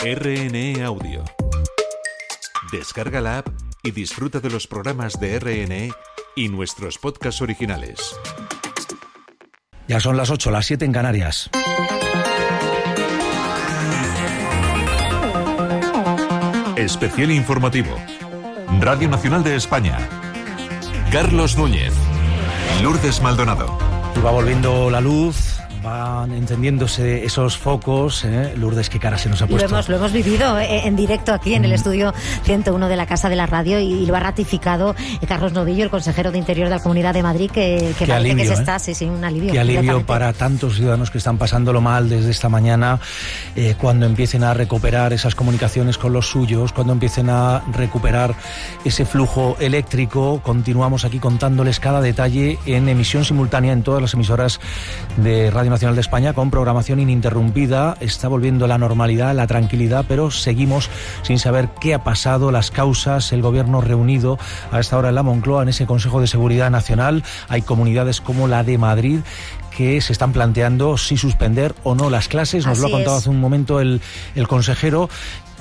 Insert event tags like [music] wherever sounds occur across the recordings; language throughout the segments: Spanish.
RNE Audio. Descarga la app y disfruta de los programas de RNE y nuestros podcasts originales. Ya son las 8, las 7 en Canarias. Especial informativo. Radio Nacional de España. Carlos Núñez. Lourdes Maldonado. Va volviendo la luz, van encendiéndose esos focos. ¿eh? Lourdes, qué cara se nos ha puesto. Lo hemos, lo hemos vivido eh, en directo aquí en el estudio 101 de la Casa de la Radio y, lo ha ratificado eh, Carlos Novillo, el consejero de Interior de la Comunidad de Madrid, que, que se está, sí, sí, un alivio. Qué alivio para tantos ciudadanos que están pasándolo mal desde esta mañana, cuando empiecen a recuperar esas comunicaciones con los suyos, cuando empiecen a recuperar ese flujo eléctrico. Continuamos aquí contándoles cada detalle en emisión simultánea en todas las emisoras de Radio Nacional de España con programación ininterrumpida. Está volviendo la normalidad, la tranquilidad, pero seguimos sin saber qué ha pasado, las causas, el gobierno reunido a esta hora en la Moncloa, en ese Consejo de Seguridad Nacional. Hay comunidades como la de Madrid que se están planteando si suspender o no las clases. Nos lo ha contado hace un momento el, el consejero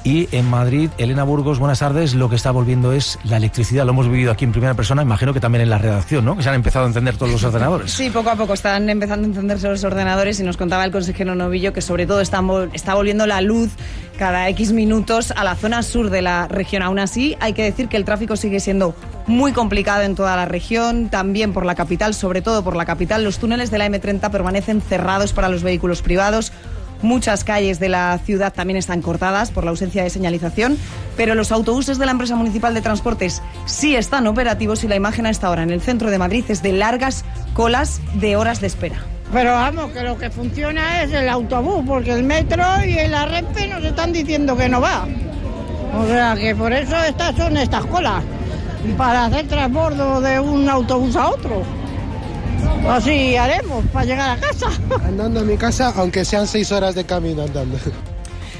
y en Madrid, Elena Burgos, buenas tardes. Lo que está volviendo es la electricidad. Lo hemos vivido aquí en primera persona, imagino que también en la redacción, ¿no? Que se han empezado a encender todos los ordenadores. Sí, poco a poco están empezando a encenderse los ordenadores y nos contaba el consejero Novillo que sobre todo está, está volviendo la luz cada X minutos a la zona sur de la región. Aún así, hay que decir que el tráfico sigue siendo muy complicado en toda la región, también por la capital, sobre todo por la capital. Los túneles de la M30 permanecen cerrados para los vehículos privados. Muchas calles de la ciudad también están cortadas por la ausencia de señalización, pero los autobuses de la empresa municipal de transportes sí están operativos y la imagen a esta hora en el centro de Madrid es de largas colas de horas de espera. Pero vamos, que lo que funciona es el autobús, porque el metro y el Renfe nos están diciendo que no va. O sea que por eso estas son estas colas, para hacer transbordo de un autobús a otro. Así haremos para llegar a casa. Andando a mi casa, aunque sean seis horas de camino andando.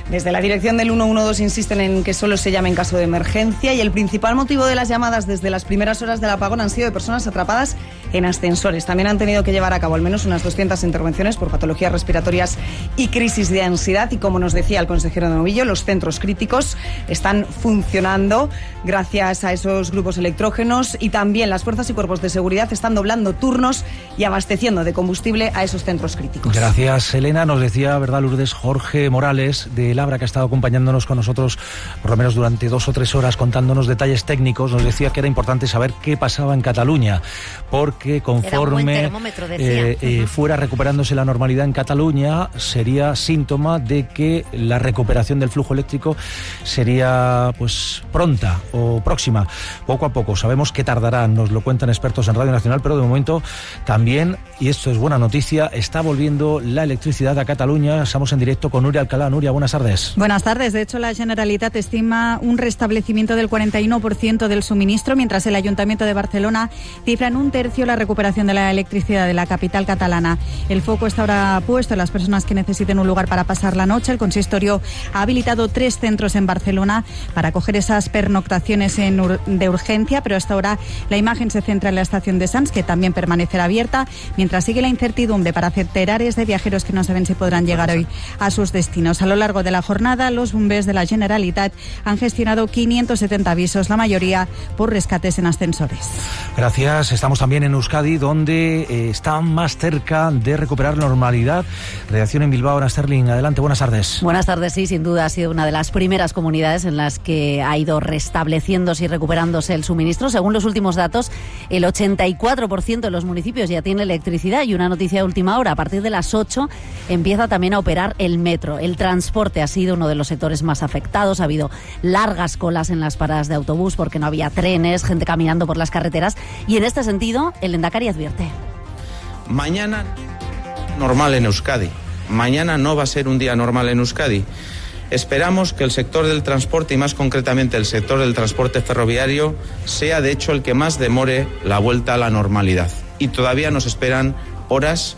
Desde la dirección del 112 insisten en que solo se llame en caso de emergencia y el principal motivo de las llamadas desde las primeras horas del apagón han sido de personas atrapadas en ascensores. También han tenido que llevar a cabo al menos unas 200 intervenciones por patologías respiratorias y crisis de ansiedad. Y como nos decía el consejero de Novillo, los centros críticos están funcionando gracias a esos grupos electrógenos y también las fuerzas y cuerpos de seguridad están doblando turnos y abasteciendo de combustible a esos centros críticos. Gracias, Elena. Nos decía, ¿verdad, Lourdes? Jorge Morales de Labra, que ha estado acompañándonos con nosotros por lo menos durante dos o tres horas contándonos detalles técnicos, nos decía que era importante saber qué pasaba en Cataluña, porque conforme eh, eh, fuera recuperándose la normalidad en Cataluña, sería síntoma de que la recuperación del flujo eléctrico sería pues pronta o próxima, poco a poco. Sabemos que tardará, nos lo cuentan expertos en Radio Nacional, pero de momento también, y esto es buena noticia, está volviendo la electricidad a Cataluña. Estamos en directo con Nuria Alcalá. Nuria, buenas tardes. Buenas tardes. De hecho, la Generalitat estima un restablecimiento del 41% del suministro, mientras el Ayuntamiento de Barcelona cifra en un tercio la recuperación de la electricidad de la capital catalana. El foco está ahora puesto en las personas que necesiten un lugar para pasar la noche. El consistorio ha habilitado tres centros en Barcelona para coger esas pernoctaciones de urgencia, pero hasta ahora la imagen se centra en la estación de Sants, que también permanecerá abierta, mientras sigue la incertidumbre para centenares de viajeros que no saben si podrán llegar hoy a sus destinos. A lo largo de la jornada, los bombers de la Generalitat han gestionado 570 avisos, la mayoría por rescates en ascensores. Gracias. Estamos también en Euskadi, donde eh, están más cerca de recuperar normalidad. Redacción en Bilbao, Ana Sterling. Adelante, buenas tardes. Buenas tardes, sí, sin duda ha sido una de las primeras comunidades en las que ha ido restableciéndose y recuperándose el suministro. Según los últimos datos, el 84% de los municipios ya tiene electricidad y una noticia de última hora. A partir de las 8 empieza también a operar el metro. El transporte ha sido uno de los sectores más afectados. Ha habido largas colas en las paradas de autobús porque no había trenes, gente caminando por las carreteras. Y en este sentido, el Endacari advierte. Mañana normal en Euskadi. Mañana no va a ser un día normal en Euskadi. Esperamos que el sector del transporte y más concretamente el sector del transporte ferroviario sea de hecho el que más demore la vuelta a la normalidad. Y todavía nos esperan horas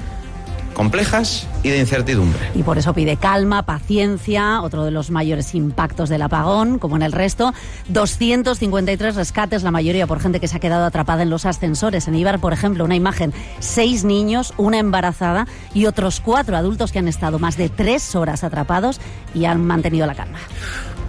complejas y de incertidumbre. Y por eso pide calma, paciencia, otro de los mayores impactos del apagón, como en el resto. 253 rescates, la mayoría por gente que se ha quedado atrapada en los ascensores. En Ibar, por ejemplo, una imagen, seis niños, una embarazada y otros cuatro adultos que han estado más de tres horas atrapados y han mantenido la calma.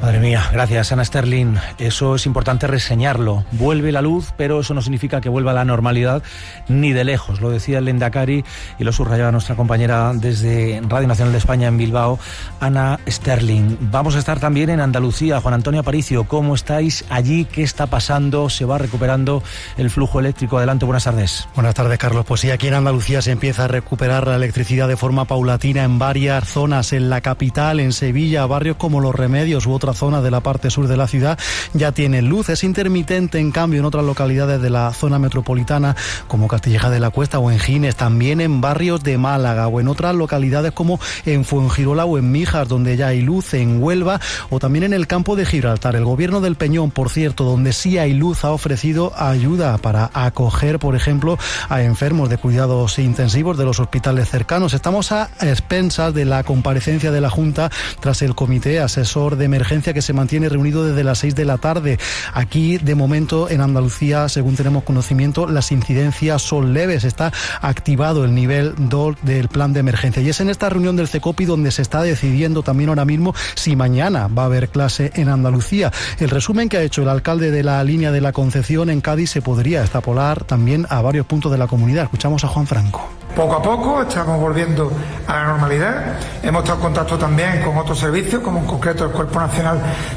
Madre mía, gracias Ana Sterling. Eso es importante reseñarlo. Vuelve la luz, pero eso no significa que vuelva la normalidad ni de lejos. Lo decía el Lendakari y lo subrayaba nuestra compañera desde Radio Nacional de España en Bilbao, Ana Sterling. Vamos a estar también en Andalucía. Juan Antonio Aparicio, ¿cómo estáis allí? ¿Qué está pasando? ¿Se va recuperando el flujo eléctrico? Adelante, buenas tardes. Buenas tardes, Carlos. Pues sí, aquí en Andalucía se empieza a recuperar la electricidad de forma paulatina en varias zonas, en la capital, en Sevilla, barrios como Los Remedios u otras zona de la parte sur de la ciudad ya tiene luz. Es intermitente, en cambio, en otras localidades de la zona metropolitana, como Castilleja de la Cuesta o en Gines, también en barrios de Málaga o en otras localidades como en Fuengirola o en Mijas, donde ya hay luz, en Huelva o también en el campo de Gibraltar. El gobierno del Peñón, por cierto, donde sí hay luz, ha ofrecido ayuda para acoger, por ejemplo, a enfermos de cuidados intensivos de los hospitales cercanos. Estamos a expensas de la comparecencia de la Junta tras el Comité Asesor de Emergencia que se mantiene reunido desde las 6 de la tarde. Aquí, de momento, en Andalucía, según tenemos conocimiento, las incidencias son leves. Está activado el nivel 2 del plan de emergencia. Y es en esta reunión del CECOPI donde se está decidiendo también ahora mismo si mañana va a haber clase en Andalucía. El resumen que ha hecho el alcalde de la línea de la Concepción en Cádiz se podría estapolar también a varios puntos de la comunidad. Escuchamos a Juan Franco. Poco a poco estamos volviendo a la normalidad. Hemos estado en contacto también con otros servicios, como en concreto el Cuerpo Nacional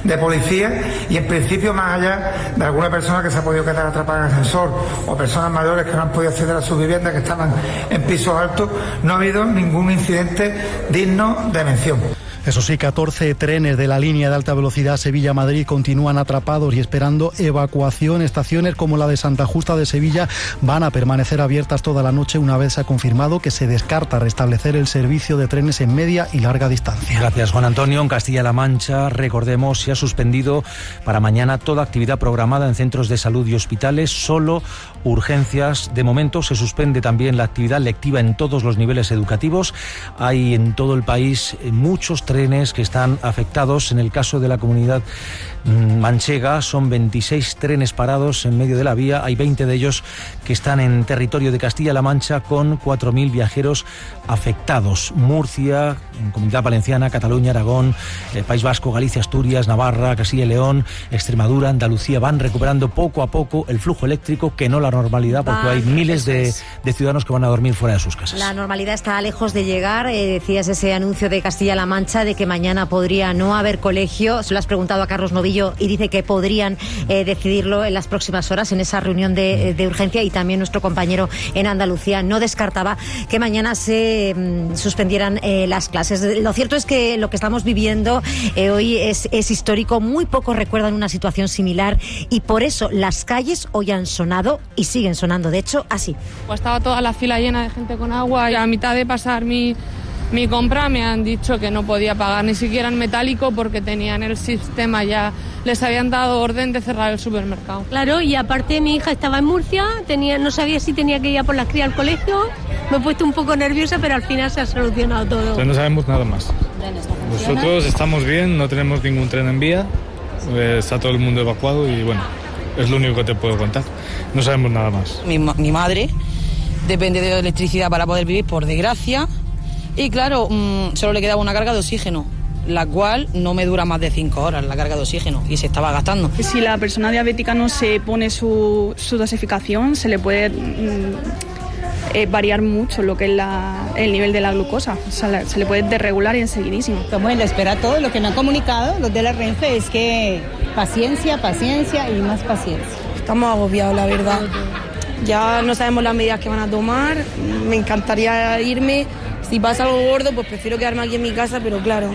de Policía, y en principio, más allá de alguna persona que se ha podido quedar atrapada en el ascensor o personas mayores que no han podido acceder a su vivienda, que estaban en pisos altos, no ha habido ningún incidente digno de mención. Eso sí, 14 trenes de la línea de alta velocidad Sevilla-Madrid continúan atrapados y esperando evacuación. Estaciones como la de Santa Justa de Sevilla van a permanecer abiertas toda la noche una vez se ha confirmado que se descarta restablecer el servicio de trenes en media y larga distancia. Gracias, Juan Antonio. En Castilla-La Mancha, recordemos, se ha suspendido para mañana toda actividad programada en centros de salud y hospitales, solo urgencias. De momento se suspende también la actividad lectiva en todos los niveles educativos. Hay en todo el país muchos que están afectados. En el caso de la comunidad manchega son 26 trenes parados en medio de la vía. Hay 20 de ellos que están en territorio de Castilla-La Mancha con 4.000 viajeros afectados. Murcia, Comunidad Valenciana, Cataluña, Aragón, eh, País Vasco, Galicia, Asturias, Navarra, Castilla y León, Extremadura, Andalucía van recuperando poco a poco el flujo eléctrico que no la normalidad porque hay miles de, de, ciudadanos que van a dormir fuera de sus casas. La normalidad está lejos de llegar. Eh, decías ese anuncio de Castilla-La Mancha de que mañana podría no haber colegio. Se lo has preguntado a Carlos Novillo y dice que podrían eh, decidirlo en las próximas horas en esa reunión de, de, urgencia y también nuestro compañero en Andalucía no descartaba que mañana se mm, suspendieran eh, las clases. Lo cierto es que lo que estamos viviendo eh, hoy es, es histórico. Muy pocos recuerdan una situación similar y por eso las calles hoy han sonado y siguen sonando, de hecho, así. Pues estaba toda la fila llena de gente con agua y a mitad de pasar mi mi compra me han dicho que no podía pagar ni siquiera en metálico porque tenían el sistema ya, les habían dado orden de cerrar el supermercado. Claro, y aparte mi hija estaba en Murcia, tenía, no sabía si tenía que ir a por las crías al colegio, me he puesto un poco nerviosa, pero al final se ha solucionado todo. Entonces no sabemos nada más. Nosotros estamos bien, no tenemos ningún tren en vía, eh, está todo el mundo evacuado y bueno, es lo único que te puedo contar. No sabemos nada más. Mi, mi madre depende de electricidad para poder vivir, por desgracia y claro, mmm, solo le quedaba una carga de oxígeno la cual no me dura más de 5 horas la carga de oxígeno y se estaba gastando. Si la persona diabética no se pone su, su dosificación, se le puede mmm, eh, variar mucho lo que es la, el nivel de la glucosa, o sea, se le puede desregular enseguidísimo. Estamos en la espera todo, lo que me han comunicado los de la Renfe es que paciencia, paciencia y más paciencia. Estamos agobiados, la verdad. Ya no sabemos las medidas que van a tomar, me encantaría irme si pasa algo gordo, pues prefiero quedarme aquí en mi casa, pero claro,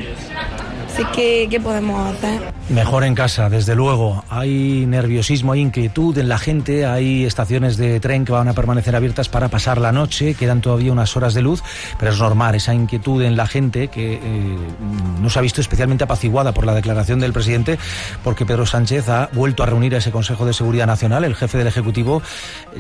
Así que, ¿qué podemos hacer? Mejor en casa, desde luego. Hay nerviosismo, hay inquietud en la gente, hay estaciones de tren que van a permanecer abiertas para pasar la noche, quedan todavía unas horas de luz, pero es normal esa inquietud en la gente que eh, no se ha visto especialmente apaciguada por la declaración del presidente, porque Pedro Sánchez ha vuelto a reunir a ese Consejo de Seguridad Nacional. El jefe del Ejecutivo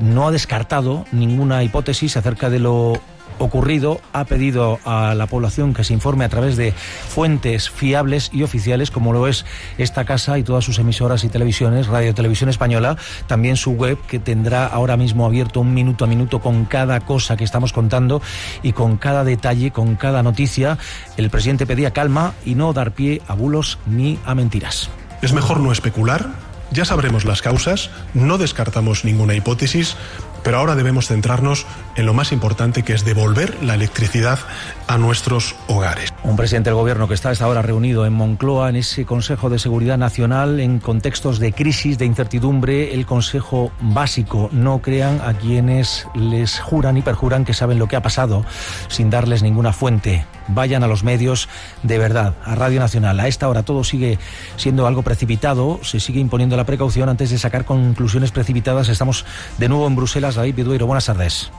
no ha descartado ninguna hipótesis acerca de lo ocurrido, ha pedido a la población que se informe a través de fuentes fiables y oficiales, como lo es esta casa y todas sus emisoras y televisiones, Radio Televisión Española, también su web, que tendrá ahora mismo abierto un minuto a minuto con cada cosa que estamos contando y con cada detalle, con cada noticia. El presidente pedía calma y no dar pie a bulos ni a mentiras. Es mejor no especular, ya sabremos las causas, no descartamos ninguna hipótesis, pero ahora debemos centrarnos en lo más importante que es devolver la electricidad a nuestros hogares. Un presidente del gobierno que está a esta hora reunido en Moncloa en ese Consejo de Seguridad Nacional en contextos de crisis, de incertidumbre, el Consejo básico. No crean a quienes les juran y perjuran que saben lo que ha pasado sin darles ninguna fuente. Vayan a los medios de verdad, a Radio Nacional. A esta hora todo sigue siendo algo precipitado, se sigue imponiendo la precaución antes de sacar conclusiones precipitadas. Estamos de nuevo en Bruselas. David Bidueiro, buenas tardes.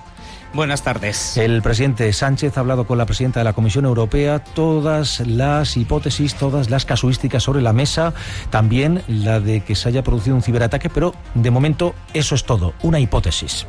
Buenas tardes. El presidente Sánchez ha hablado con la presidenta de la Comisión Europea, todas las hipótesis, todas las casuísticas sobre la mesa, también la de que se haya producido un ciberataque, pero de momento eso es todo, una hipótesis.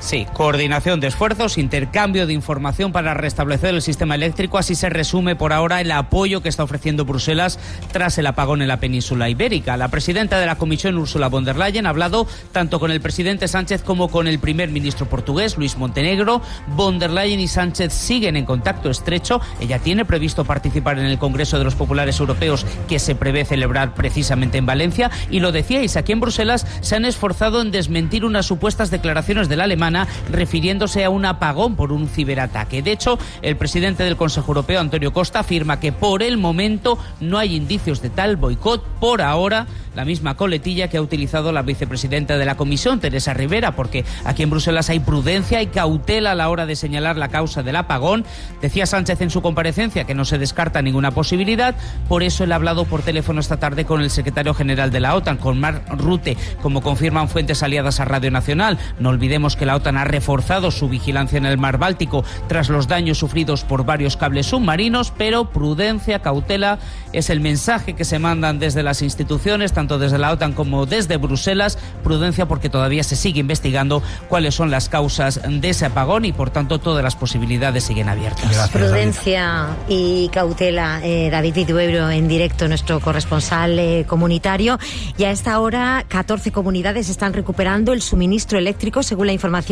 Sí, coordinación de esfuerzos, intercambio de información para restablecer el sistema eléctrico. Así se resume por ahora el apoyo que está ofreciendo Bruselas tras el apagón en la península ibérica. La presidenta de la Comisión, Ursula von der Leyen, ha hablado tanto con el presidente Sánchez como con el primer ministro portugués, Luis Montenegro. Von der Leyen y Sánchez siguen en contacto estrecho. Ella tiene previsto participar en el Congreso de los Populares Europeos que se prevé celebrar precisamente en Valencia. Y lo decíais, aquí en Bruselas se han esforzado en desmentir unas supuestas declaraciones del alemán refiriéndose a un apagón por un ciberataque. De hecho, el presidente del Consejo Europeo, Antonio Costa, afirma que por el momento no hay indicios de tal boicot. Por ahora, la misma coletilla que ha utilizado la vicepresidenta de la Comisión, Teresa Rivera, porque aquí en Bruselas hay prudencia y cautela a la hora de señalar la causa del apagón. Decía Sánchez en su comparecencia que no se descarta ninguna posibilidad, por eso él ha hablado por teléfono esta tarde con el secretario general de la OTAN, con Mark Rutte, como confirman fuentes aliadas a Radio Nacional. No olvidemos que la OTAN ha reforzado su vigilancia en el mar Báltico tras los daños sufridos por varios cables submarinos, pero prudencia, cautela es el mensaje que se mandan desde las instituciones, tanto desde la OTAN como desde Bruselas. Prudencia porque todavía se sigue investigando cuáles son las causas de ese apagón y por tanto todas las posibilidades siguen abiertas. Prudencia y cautela, eh, David Viduebro en directo, nuestro corresponsal eh, comunitario. Y a esta hora 14 comunidades están recuperando el suministro eléctrico según la información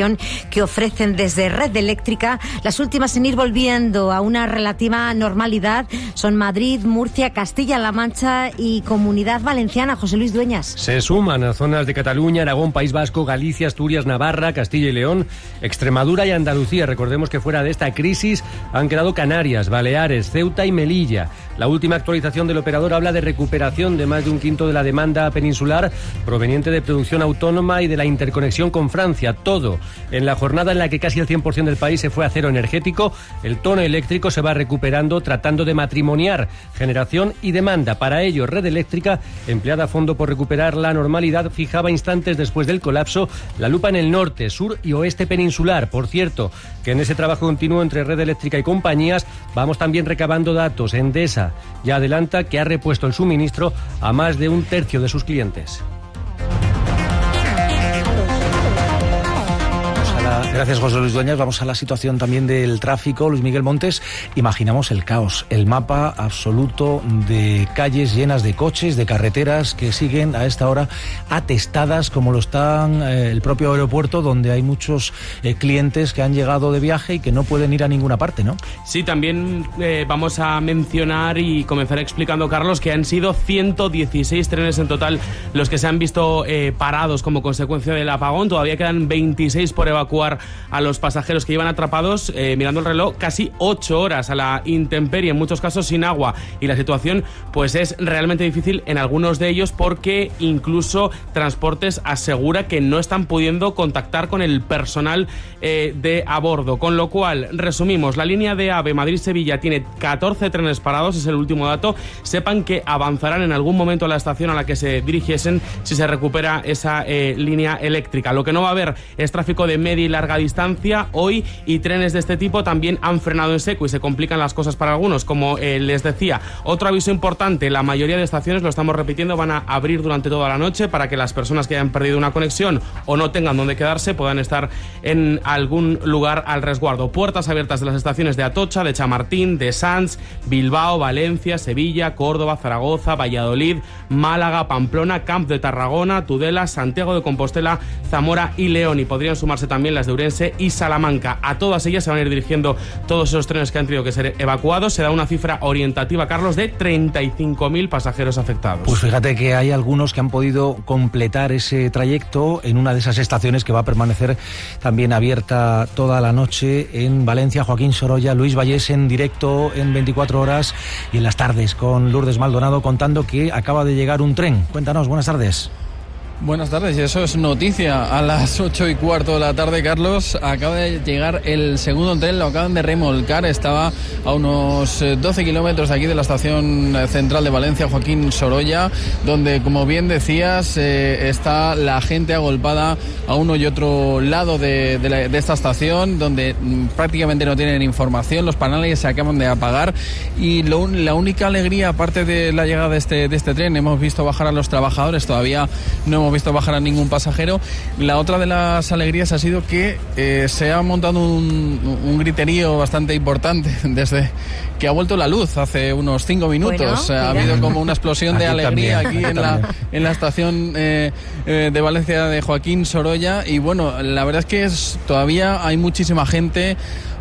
que ofrecen desde Red Eléctrica. Las últimas en ir volviendo a una relativa normalidad son Madrid, Murcia, Castilla-La Mancha y Comunidad Valenciana. José Luis Dueñas. Se suman a zonas de Cataluña, Aragón, País Vasco, Galicia, Asturias, Navarra, Castilla y León, Extremadura y Andalucía. Recordemos que fuera de esta crisis han quedado Canarias, Baleares, Ceuta y Melilla. La última actualización del operador habla de recuperación de más de un quinto de la demanda peninsular proveniente de producción autónoma y de la interconexión con Francia. Todo en la jornada en la que casi el 100% del país se fue a cero energético, el tono eléctrico se va recuperando tratando de matrimoniar generación y demanda. Para ello, Red Eléctrica, empleada a fondo por recuperar la normalidad, fijaba instantes después del colapso la lupa en el norte, sur y oeste peninsular. Por cierto, que en ese trabajo continuo entre Red Eléctrica y compañías vamos también recabando datos. Endesa ya adelanta que ha repuesto el suministro a más de un tercio de sus clientes. Gracias, José Luis Dueñas. Vamos a la situación también del tráfico. Luis Miguel Montes, imaginamos el caos, el mapa absoluto de calles llenas de coches, de carreteras que siguen a esta hora atestadas, como lo están eh, el propio aeropuerto, donde hay muchos eh, clientes que han llegado de viaje y que no pueden ir a ninguna parte, ¿no? Sí, también eh, vamos a mencionar y comenzar explicando, Carlos, que han sido 116 trenes en total los que se han visto parados como consecuencia del apagón. Todavía quedan 26 por evacuar a los pasajeros que iban atrapados, eh, mirando el reloj, casi ocho horas a la intemperie, en muchos casos sin agua. Y la situación, pues es realmente difícil en algunos de ellos porque incluso Transportes asegura que no están pudiendo contactar con el personal eh, de a bordo. Con lo cual, resumimos, la línea de AVE Madrid-Sevilla tiene 14 trenes parados, es el último dato. Sepan que avanzarán en algún momento a la estación a la que se dirigiesen si se recupera esa eh, línea eléctrica. Lo que no va a haber es tráfico de media larga distancia hoy y trenes de este tipo también han frenado en seco y se complican las cosas para algunos. Como eh, les decía, otro aviso importante, la mayoría de estaciones, lo estamos repitiendo, van a abrir durante toda la noche para que las personas que hayan perdido una conexión o no tengan donde quedarse puedan estar en algún lugar al resguardo. Puertas abiertas de las estaciones de Atocha, de Chamartín, de Sanz, Bilbao, Valencia, Sevilla, Córdoba, Zaragoza, Valladolid, Málaga, Pamplona, Camp de Tarragona, Tudela, Santiago de Compostela, Zamora y León. Y podrían sumarse también las de Urense y Salamanca. A todas ellas se van a ir dirigiendo todos esos trenes que han tenido que ser evacuados. Se da una cifra orientativa, Carlos, de 35.000 pasajeros afectados. Pues fíjate que hay algunos que han podido completar ese trayecto en una de esas estaciones que va a permanecer también abierta toda la noche en Valencia. Joaquín Sorolla, Luis Vallés en directo en 24 horas y en las tardes con Lourdes Maldonado contando que acaba de llegar un tren. Cuéntanos, buenas tardes. Buenas tardes, y eso es noticia. A las 8 y cuarto de la tarde, Carlos, acaba de llegar el segundo tren, lo acaban de remolcar. Estaba a unos 12 kilómetros de aquí de la estación central de Valencia, Joaquín Sorolla, donde, como bien decías, eh, está la gente agolpada a uno y otro lado de, de la- de esta estación, donde mm, prácticamente no tienen información. Los paneles se acaban de apagar. Y lo la única alegría, aparte de la llegada de este, de este tren, hemos visto bajar a los trabajadores, todavía no hemos visto bajar a ningún pasajero. La otra de las alegrías ha sido que eh, se ha montado un, un griterío bastante importante [laughs] desde que ha vuelto la luz hace unos cinco minutos. Bueno, ha habido como una explosión de Aquí alegría también, aquí en la, en la estación eh, eh, de Valencia de Joaquín Sorolla. Y bueno, la verdad es que es, todavía hay muchísima gente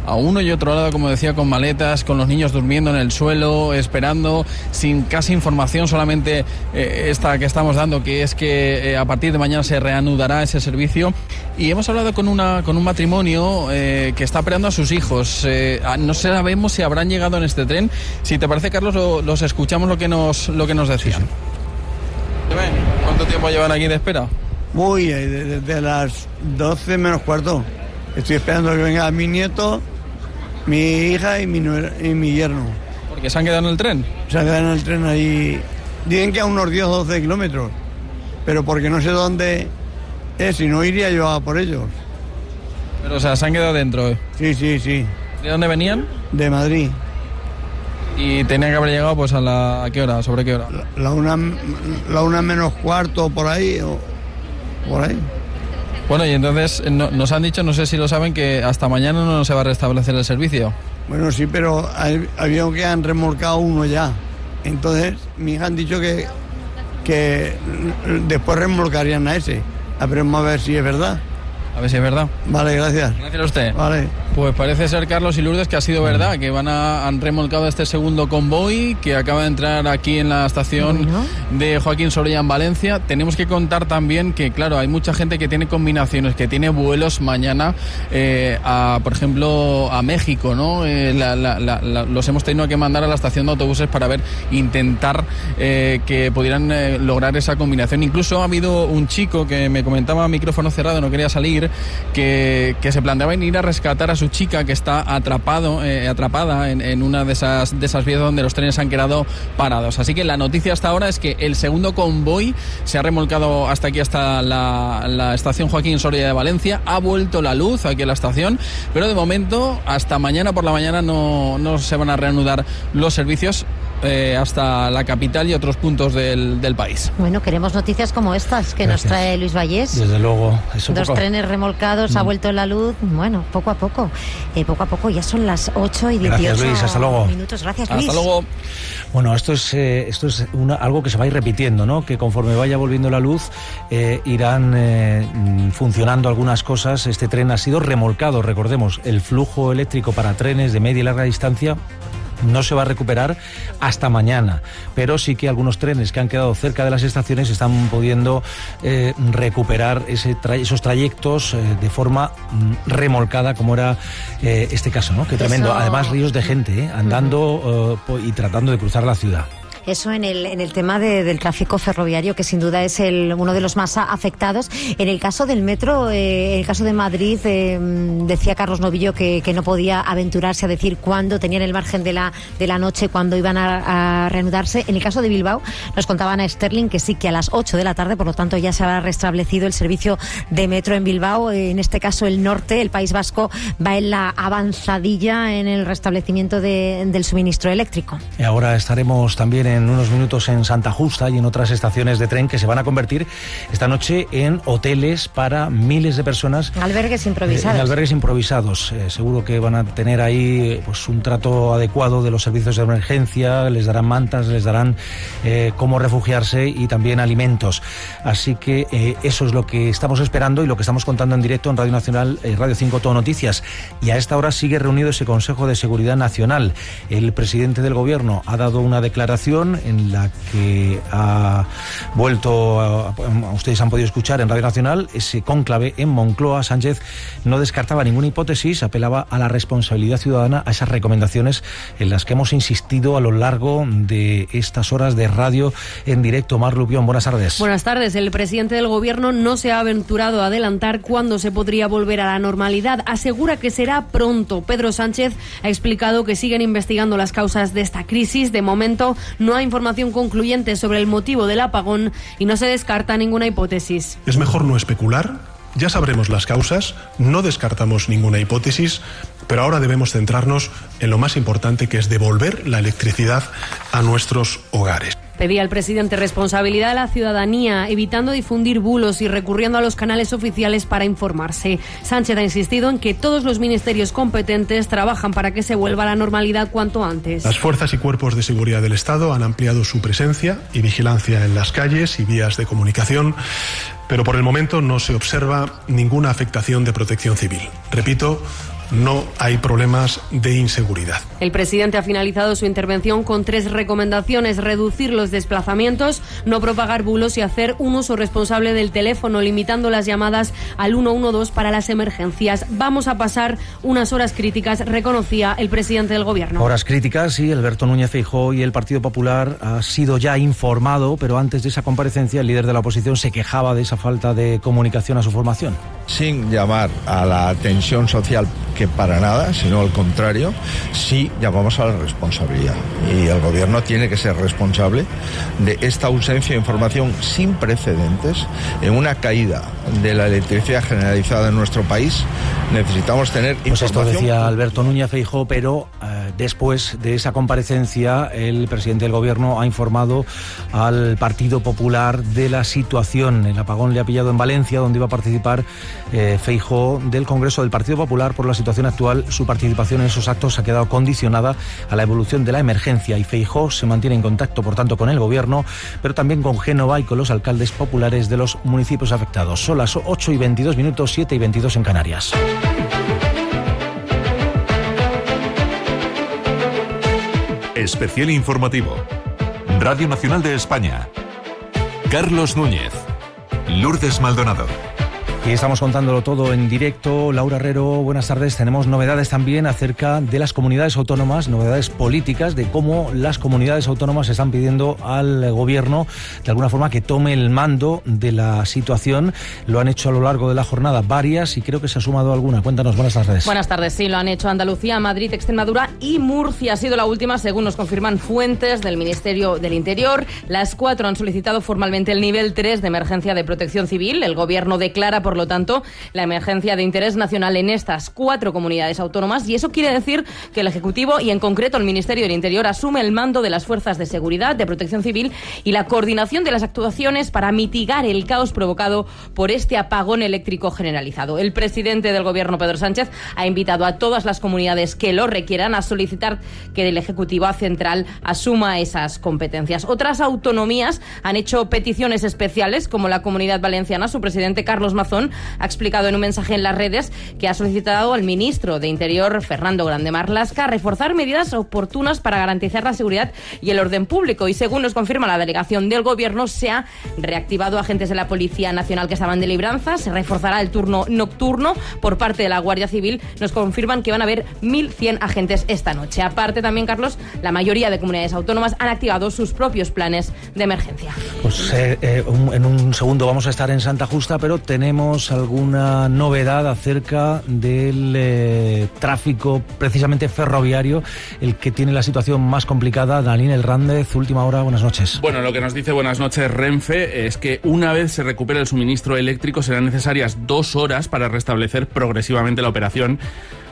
a uno y otro lado, como decía, con maletas, con los niños durmiendo en el suelo, esperando, sin casi información, solamente eh, esta que estamos dando, que es que eh, a partir de mañana se reanudará ese servicio. Y hemos hablado con, una, con un matrimonio eh, que está esperando a sus hijos. Ah, no sabemos si habrán llegado en este tren. Si te parece, Carlos, lo- los escuchamos lo que nos, lo que nos decían. ¿Cuánto tiempo llevan aquí de espera? Uy, de- desde las 12 menos cuarto. Estoy esperando que venga mi nieto, mi hija y mi, y mi yerno. ¿Porque se han quedado en el tren? Se han quedado en el tren ahí. Dicen que a unos 10 o 12 kilómetros. Pero porque no sé dónde es, si no iría yo a por ellos. Pero, o sea, se han quedado dentro. eh. Sí, sí, sí. ¿De dónde venían? De Madrid. Y tenían que haber llegado, pues, a la... ¿A qué hora? ¿Sobre qué hora? La una, la una menos cuarto por ahí. O, por ahí. Bueno, y entonces no- nos han dicho, no sé si lo saben, que hasta mañana no se va a restablecer el servicio. Bueno, sí, pero hay- había que han remolcado uno ya. Entonces, mi hija han dicho que, que después remolcarían a ese. A ver, vamos a ver si es verdad. A ver si es verdad. Vale, gracias. Gracias a usted. Vale. Pues parece ser, Carlos y Lourdes, que ha sido verdad, que van a, han remolcado este segundo convoy que acaba de entrar aquí en la estación de Joaquín Sorolla en Valencia. Tenemos que contar también que, claro, hay mucha gente que tiene combinaciones, que tiene vuelos mañana, eh, a, por ejemplo, a México, ¿no? Eh, la- la- la- la- los hemos tenido que mandar a la estación de autobuses para ver, intentar eh, que pudieran lograr esa combinación. Incluso ha habido un chico que me comentaba a micrófono cerrado, no quería salir, que, que se planteaba en ir a rescatar a su chica que está atrapado, eh, atrapada en, una de esas, de esas vías donde los trenes han quedado parados. Así que la noticia hasta ahora es que el segundo convoy se ha remolcado hasta aquí, hasta la, la estación Joaquín Soria de Valencia. Ha vuelto la luz aquí en la estación, pero de momento, hasta mañana por la mañana no, no se van a reanudar los servicios. Eh, hasta la capital y otros puntos del, del país. Bueno, queremos noticias como estas que nos trae Luis Vallés. Desde luego, eso Dos poco- trenes remolcados, ha Mm. vuelto la luz. Bueno, poco a poco. Eh, poco a poco, ya son las 8 y 18 Gracias, Luis, hasta luego. minutos. Gracias, Luis. Bueno, esto es, eh, esto es una- algo que se va a ir repitiendo, ¿no? Que conforme vaya volviendo la luz, irán mm, funcionando algunas cosas. Este tren ha sido remolcado, recordemos, el flujo eléctrico para trenes de media y larga distancia no se va a recuperar hasta mañana, pero sí que algunos trenes que han quedado cerca de las estaciones están pudiendo eh, recuperar ese tra- esos trayectos eh, de forma mm, remolcada, como era eh, este caso, ¿no? Qué tremendo. Eso- Además, ríos de gente andando y tratando de cruzar la ciudad. Eso en el, en el tema de, del tráfico ferroviario, que sin duda es el, uno de los más afectados. En el caso del metro, eh, en el caso de Madrid, eh, decía Carlos Novillo que, no podía aventurarse a decir cuándo tenían el margen de la, de la noche, cuándo iban a, reanudarse. En el caso de Bilbao, nos contaban a Sterling que sí, que a las 8 de la tarde, por lo tanto ya se habrá restablecido el servicio de metro en Bilbao. En este caso, el norte, el País Vasco, va en la avanzadilla en el restablecimiento de, del suministro eléctrico. Y ahora estaremos también en unos minutos en Santa Justa y en otras estaciones de tren que se van a convertir esta noche en hoteles para miles de personas. Albergues improvisados. En albergues improvisados. Eh, seguro que van a tener ahí pues un trato adecuado de los servicios de emergencia, les darán mantas, les darán eh, cómo refugiarse y también alimentos. Así que eh, eso es lo que estamos esperando y lo que estamos contando en directo en Radio Nacional, eh, Radio 5 Todo Noticias. Y a esta hora sigue reunido ese Consejo de Seguridad Nacional. El presidente del Gobierno ha dado una declaración en la que ha vuelto, ustedes han podido escuchar en Radio Nacional, ese cónclave en Moncloa. Sánchez no descartaba ninguna hipótesis, apelaba a la responsabilidad ciudadana, a esas recomendaciones en las que hemos insistido a lo largo de estas horas de radio en directo. Mar Lupión, buenas tardes. Buenas tardes. El presidente del Gobierno no se ha aventurado a adelantar cuándo se podría volver a la normalidad. Asegura que será pronto. Pedro Sánchez ha explicado que siguen investigando las causas de esta crisis. De momento no hay información concluyente sobre el motivo del apagón y no se descarta ninguna hipótesis. Es mejor no especular. Ya sabremos las causas, no descartamos ninguna hipótesis, pero ahora debemos centrarnos en lo más importante que es devolver la electricidad a nuestros hogares. Pedía al presidente responsabilidad a la ciudadanía, evitando difundir bulos y recurriendo a los canales oficiales para informarse. Sánchez ha insistido en que todos los ministerios competentes trabajan para que se vuelva a la normalidad cuanto antes. Las fuerzas y cuerpos de seguridad del Estado han ampliado su presencia y vigilancia en las calles y vías de comunicación, pero por el momento no se observa ninguna afectación de protección civil. Repito, no hay problemas de inseguridad. El presidente ha finalizado su intervención con tres recomendaciones: reducir los desplazamientos, no propagar bulos y hacer un uso responsable del teléfono, limitando las llamadas al 112 para las emergencias. Vamos a pasar unas horas críticas, reconocía el presidente del gobierno. Horas críticas, sí. Alberto Núñez Feijóo y el Partido Popular ha sido ya informado, pero antes de esa comparecencia el líder de la oposición se quejaba de esa falta de comunicación a su formación. Sin llamar a la tensión social que para nada, sino al contrario, sí llamamos a la responsabilidad. Y el gobierno tiene que ser responsable de esta ausencia de información sin precedentes en una caída de la electricidad generalizada en nuestro país. Necesitamos tener pues información. Esto decía Alberto Núñez Feijó, pero eh, después de esa comparecencia, el presidente del gobierno ha informado al Partido Popular de la situación. El apagón le ha pillado en Valencia, donde iba a participar eh, Feijó del Congreso del Partido Popular por la situación actual, su participación en esos actos ha quedado condicionada a la evolución de la emergencia y Feijó se mantiene en contacto, por tanto, con el gobierno, pero también con Génova y con los alcaldes populares de los municipios afectados. Son las 8 y 22 minutos, 7 y 22 en Canarias. Especial informativo. Radio Nacional de España. Carlos Núñez. Lourdes Maldonado. Estamos contándolo todo en directo. Laura Herrero, buenas tardes. Tenemos novedades también acerca de las comunidades autónomas, novedades políticas, de cómo las comunidades autónomas están pidiendo al gobierno, de alguna forma, que tome el mando de la situación. Lo han hecho a lo largo de la jornada varias y creo que se ha sumado alguna. Cuéntanos, buenas tardes. Buenas tardes, sí, lo han hecho Andalucía, Madrid, Extremadura y Murcia. Ha sido la última, según nos confirman fuentes del Ministerio del Interior. Las cuatro han solicitado formalmente el nivel 3 de emergencia de protección civil. El gobierno declara, por lo tanto, la emergencia de interés nacional en estas cuatro comunidades autónomas y eso quiere decir que el Ejecutivo y en concreto el Ministerio del Interior asume el mando de las fuerzas de seguridad, de protección civil y la coordinación de las actuaciones para mitigar el caos provocado por este apagón eléctrico generalizado. El presidente del Gobierno, Pedro Sánchez, ha invitado a todas las comunidades que lo requieran a solicitar que el Ejecutivo Central asuma esas competencias. Otras autonomías han hecho peticiones especiales, como la Comunidad Valenciana. Su presidente, Carlos Mazón, Ha explicado en un mensaje en las redes que ha solicitado al ministro de Interior, Fernando Grande Marlasca, reforzar medidas oportunas para garantizar la seguridad y el orden público. Y según nos confirma la delegación del Gobierno, se ha reactivado agentes de la Policía Nacional que estaban de libranza, se reforzará el turno nocturno por parte de la Guardia Civil. Nos confirman que van a haber 1.100 agentes esta noche. Aparte también, Carlos, la mayoría de comunidades autónomas han activado sus propios planes de emergencia. Pues eh, eh, en un segundo vamos a estar en Santa Justa, pero tenemos alguna novedad acerca del eh, tráfico precisamente ferroviario, el que tiene la situación más complicada. Dalín Hernández, última hora, buenas noches. Bueno, lo que nos dice buenas noches Renfe es que una vez se recupere el suministro eléctrico serán necesarias dos horas para restablecer progresivamente la operación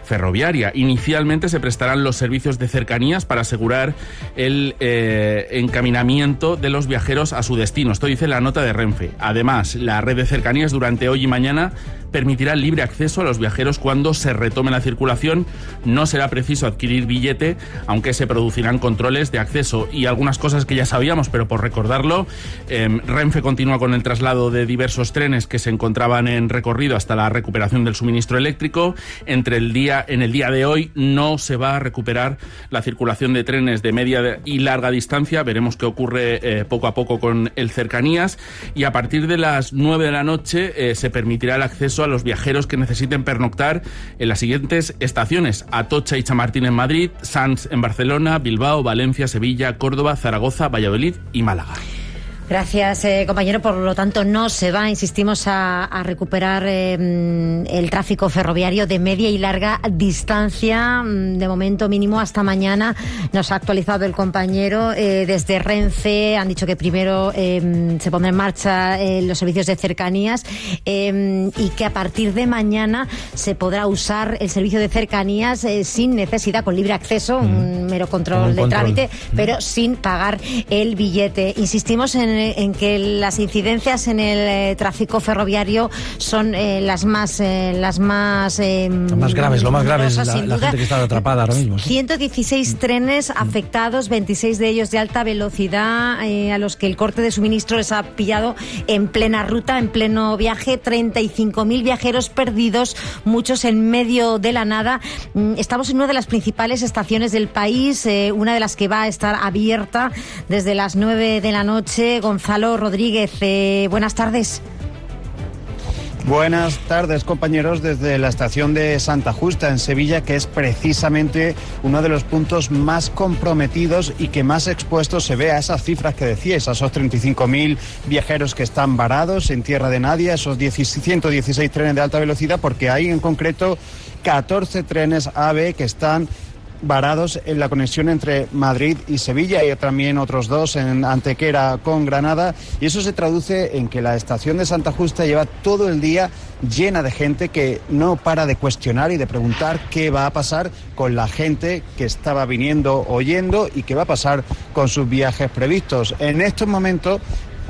ferroviaria. Inicialmente se prestarán los servicios de cercanías para asegurar el eh, encaminamiento de los viajeros a su destino. Esto dice la nota de Renfe. Además, la red de cercanías durante hoy y mañana permitirá libre acceso a los viajeros cuando se retome la circulación. No será preciso adquirir billete, aunque se producirán controles de acceso y algunas cosas que ya sabíamos, pero por recordarlo, eh, Renfe continúa con el traslado de diversos trenes que se encontraban en recorrido hasta la recuperación del suministro eléctrico. Entre el día, en el día de hoy no se va a recuperar la circulación de trenes de media y larga distancia. Veremos qué ocurre eh, poco a poco con el cercanías y a partir de las 9 de la noche eh, se permitirá el acceso a los viajeros que necesiten pernoctar en las siguientes estaciones: Atocha y Chamartín en Madrid, Sanz en Barcelona, Bilbao, Valencia, Sevilla, Córdoba, Zaragoza, Valladolid y Málaga. Gracias, eh, compañero. Por lo tanto, no se va, insistimos, a, a recuperar eh, mm, el tráfico ferroviario de media y larga distancia. mm, De momento mínimo hasta mañana. Nos ha actualizado el compañero eh, desde Renfe. Han dicho que primero eh, mm, se pondrán en marcha los servicios de cercanías y que a partir de mañana se podrá usar el servicio de cercanías sin necesidad, con libre acceso, un mero control un de trámite, pero sin pagar el billete. Insistimos en, en que las incidencias en el eh, tráfico ferroviario son eh, las más eh, las más eh, Lo más grave es lo más grave es la, la gente que está atrapada ahora mismo. ¿sí? 116 trenes afectados, 26 de ellos de alta velocidad, eh, a los que el corte de suministro les ha pillado en plena ruta, en pleno viaje, 35.000 viajeros perdidos, muchos en medio de la nada. Mm, Estamos en una de las principales estaciones del país, eh, una de las que va a estar abierta desde las 9 de la noche. Gonzalo Rodríguez, eh, buenas tardes. Buenas tardes compañeros desde la estación de Santa Justa en Sevilla que es precisamente uno de los puntos más comprometidos y que más expuestos se ve a esas cifras que decíais, a esos 35.000 viajeros que están varados en tierra de nadie, esos 10 116 trenes de alta velocidad porque hay en concreto 14 trenes AVE que están varados en la conexión entre Madrid y Sevilla y también otros dos en Antequera con Granada y eso se traduce en que la estación de Santa Justa lleva todo el día llena de gente que no para de cuestionar y de preguntar qué va a pasar con la gente que estaba viniendo oyendo y qué va a pasar con sus viajes previstos. En estos momentos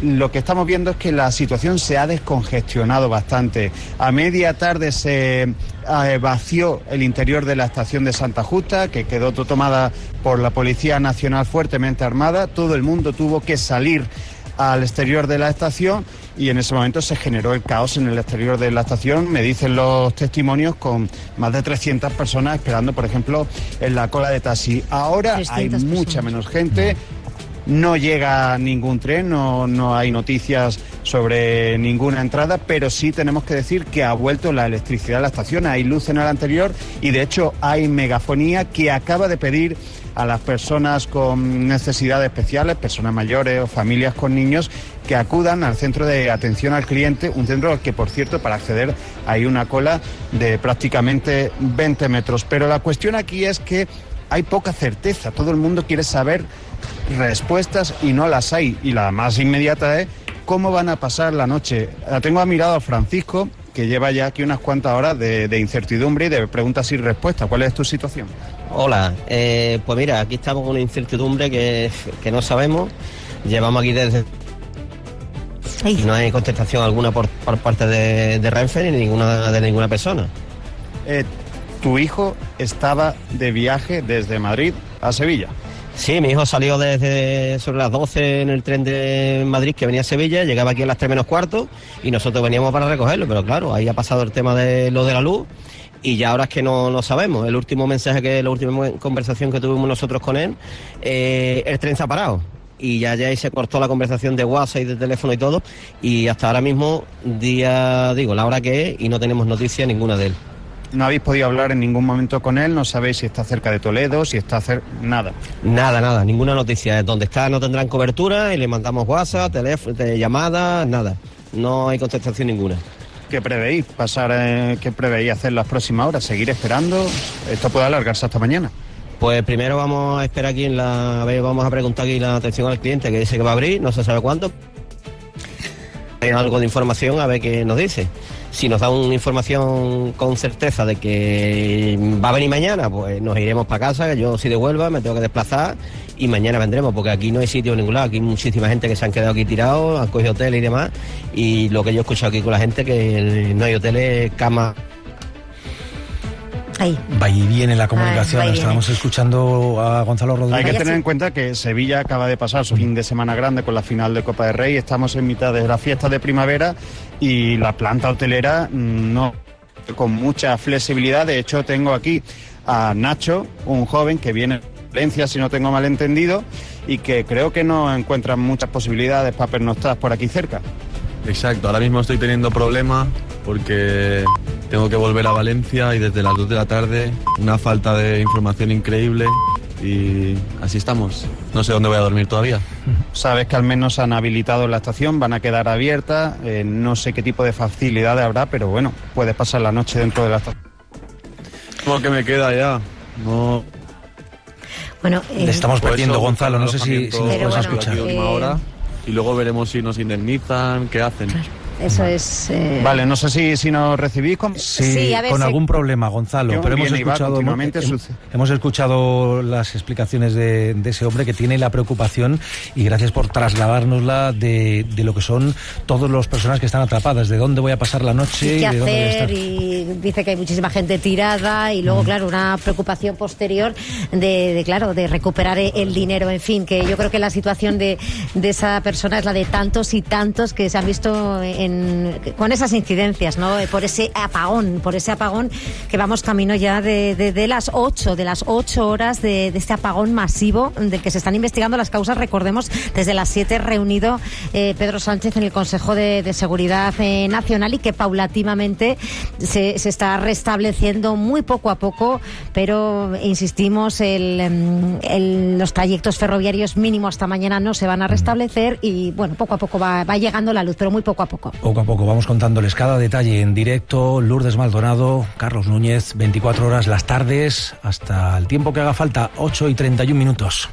lo que estamos viendo es que la situación se ha descongestionado bastante. A media tarde se eh, vació el interior de la estación de Santa Justa, que quedó to- tomada por la Policía Nacional fuertemente armada. Todo el mundo tuvo que salir al exterior de la estación y en ese momento se generó el caos en el exterior de la estación, me dicen los testimonios, con más de 300 personas esperando, por ejemplo, en la cola de taxi. Ahora hay 300 mucha personas. menos gente. No llega ningún tren, no, no hay noticias sobre ninguna entrada, pero sí tenemos que decir que ha vuelto la electricidad a la estación. Hay luz en el anterior y de hecho hay megafonía que acaba de pedir a las personas con necesidades especiales, personas mayores o familias con niños, que acudan al centro de atención al cliente, un centro al que, por cierto, para acceder hay una cola de prácticamente 20 metros. Pero la cuestión aquí es que hay poca certeza, todo el mundo quiere saber respuestas y no las hay. Y la más inmediata es cómo van a pasar la noche. La tengo a mirado a Francisco, que lleva ya aquí unas cuantas horas de, de incertidumbre y de preguntas sin respuesta. ¿Cuál es tu situación? Hola, eh, pues mira, aquí estamos con una incertidumbre que, que no sabemos. Llevamos aquí desde... Y no hay contestación alguna por, por parte de, de Renfe ni ninguna de ninguna persona. Eh, tu hijo estaba de viaje desde Madrid a Sevilla. Sí, mi hijo salió desde sobre las 12 en el tren de Madrid que venía a Sevilla, llegaba aquí a las 3 menos cuarto y nosotros veníamos para recogerlo, pero claro, ahí ha pasado el tema de lo de la luz y ya ahora es que no, no sabemos. El último mensaje, que la última conversación que tuvimos nosotros con él, eh, el tren se ha parado y ya, ya ahí se cortó la conversación de WhatsApp y de teléfono y todo y hasta ahora mismo día, digo, la hora que es y no tenemos noticia ninguna de él. No habéis podido hablar en ningún momento con él, no sabéis si está cerca de Toledo, si está cerca... Nada. Nada, nada, ninguna noticia. Donde está no tendrán cobertura y le mandamos WhatsApp, teléfono, llamadas, nada. No hay contestación ninguna. ¿Qué prevéis pasar, eh, qué prevéis hacer las próximas horas? ¿Seguir esperando? Esto puede alargarse hasta mañana. Pues primero vamos a esperar aquí en la... A ver, vamos a preguntar aquí la atención al cliente que dice que va a abrir, no se sabe cuándo. Hay algo de información a ver qué nos dice. Si nos da una información con certeza de que va a venir mañana, pues nos iremos para casa, que yo si de Huelva me tengo que desplazar y mañana vendremos, porque aquí no hay sitio en ningún lado, aquí hay muchísima gente que se han quedado aquí tirados, han cogido hoteles y demás, y lo que yo he escuchado aquí con la gente, que no hay hoteles, camas Ahí. Va y viene la comunicación. Ah, va y viene. Estábamos escuchando a Gonzalo Rodríguez. Hay que tener en cuenta que Sevilla acaba de pasar su fin de semana grande con la final de Copa del Rey. Estamos en mitad de la fiesta de primavera y la planta hotelera mm, no con mucha flexibilidad. De hecho, tengo aquí a Nacho, un joven que viene de Valencia, si no tengo mal entendido, y que creo que no encuentra muchas posibilidades para pernoctar por aquí cerca. Exacto, ahora mismo estoy teniendo problemas porque tengo que volver a Valencia y desde las 2 de la tarde una falta de información increíble y así estamos. No sé dónde voy a dormir todavía. Sabes que al menos han habilitado la estación, van a quedar abiertas, eh, no sé qué tipo de facilidades habrá, pero bueno, puedes pasar la noche dentro de la estación. Como que me queda ya. No. Bueno, eh, Le estamos perdiendo, eso, Gonzalo. No sé si, si nos puedes bueno, escuchar. Eh, y luego veremos si nos indemnizan, qué hacen. Eso es. eh, Vale, no sé si, si nos recibís con... Sí, Sí, a ver con si- algún problema, Gonzalo. Yo Pero hemos escuchado, continuamente, hem- sucede. hemos escuchado las explicaciones de, de ese hombre que tiene la preocupación y gracias por trasladárnosla de, de lo que son todas las personas que están atrapadas, de dónde voy a pasar la noche y de dónde voy a estar. y dice que hay muchísima gente tirada y luego claro una preocupación posterior de, de, claro de recuperar el dinero en fin que yo creo que la situación de, de esa persona es la de tantos y tantos que se han visto en, con esas incidencias no Eh, por ese apagón por ese apagón que vamos camino ya de, de- las ocho de las ocho horas de, este apagón masivo del que se están investigando las causas recordemos desde las siete reunido eh, Pedro Sánchez en el Consejo de, Seguridad eh, Nacional y que paulativamente se, está restableciendo muy poco a poco, pero insistimos, em, el- los trayectos ferroviarios mínimo hasta mañana no se van a restablecer y bueno, poco a poco va llegando la luz, pero muy poco a poco. Poco a poco vamos contándoles cada detalle en directo. Lourdes Maldonado, Carlos Núñez, 24 horas las tardes, hasta el tiempo que haga falta, 8 y 31 minutos.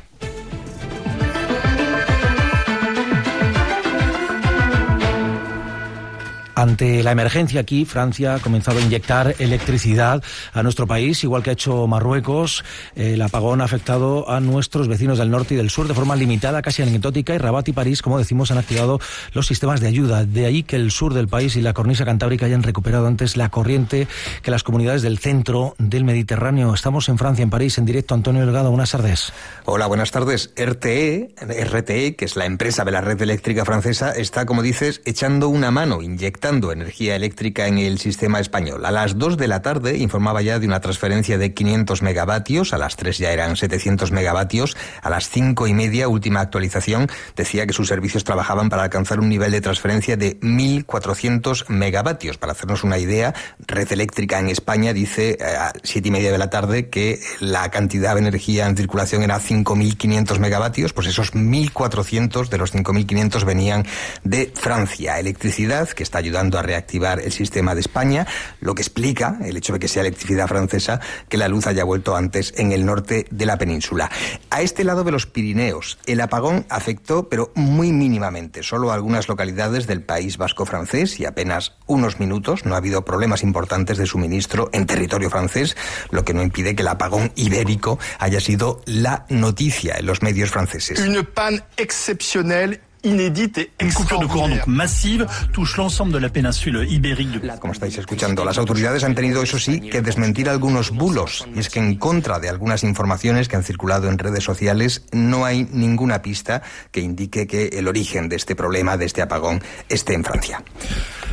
Ante la emergencia aquí, Francia ha comenzado a inyectar electricidad a nuestro país, igual que ha hecho Marruecos. El apagón ha afectado a nuestros vecinos del norte y del sur de forma limitada, casi anecdótica, y Rabat y París, como decimos, han activado los sistemas de ayuda. De ahí que el sur del país y la cornisa cantábrica hayan recuperado antes la corriente que las comunidades del centro del Mediterráneo. Estamos en Francia, en París, en directo. Antonio Delgado, buenas tardes. Hola, buenas tardes. RTE, RTE, que es la empresa de la red eléctrica francesa, está, como dices, echando una mano, inyectando energía eléctrica en el sistema español. A las 2 de la tarde informaba ya de una transferencia de 500 megavatios, a las 3 ya eran 700 megavatios, a las 5 y media, última actualización, decía que sus servicios trabajaban para alcanzar un nivel de transferencia de 1.400 megavatios. Para hacernos una idea, Red Eléctrica en España dice eh, a 7 y media de la tarde que la cantidad de energía en circulación era 5.500 megavatios, pues esos 1.400 de los 5.500 venían de Francia. Electricidad, que está ayudando a reactivar el sistema de España, lo que explica el hecho de que sea electricidad francesa que la luz haya vuelto antes en el norte de la península. A este lado de los Pirineos, el apagón afectó, pero muy mínimamente, solo a algunas localidades del país vasco francés y apenas unos minutos. No ha habido problemas importantes de suministro en territorio francés, lo que no impide que el apagón ibérico haya sido la noticia en los medios franceses. Une panne exceptionnelle inédite et Une coupure de courant donc massive touche l'ensemble de la péninsule ibérique. Como estáis escuchando, las autoridades han tenido, eso sí, que desmentir algunos bulos. Y es que en contra de algunas informaciones que han circulado en redes sociales, no hay ninguna pista que indique que el origen de este problema, de este apagón, esté en Francia.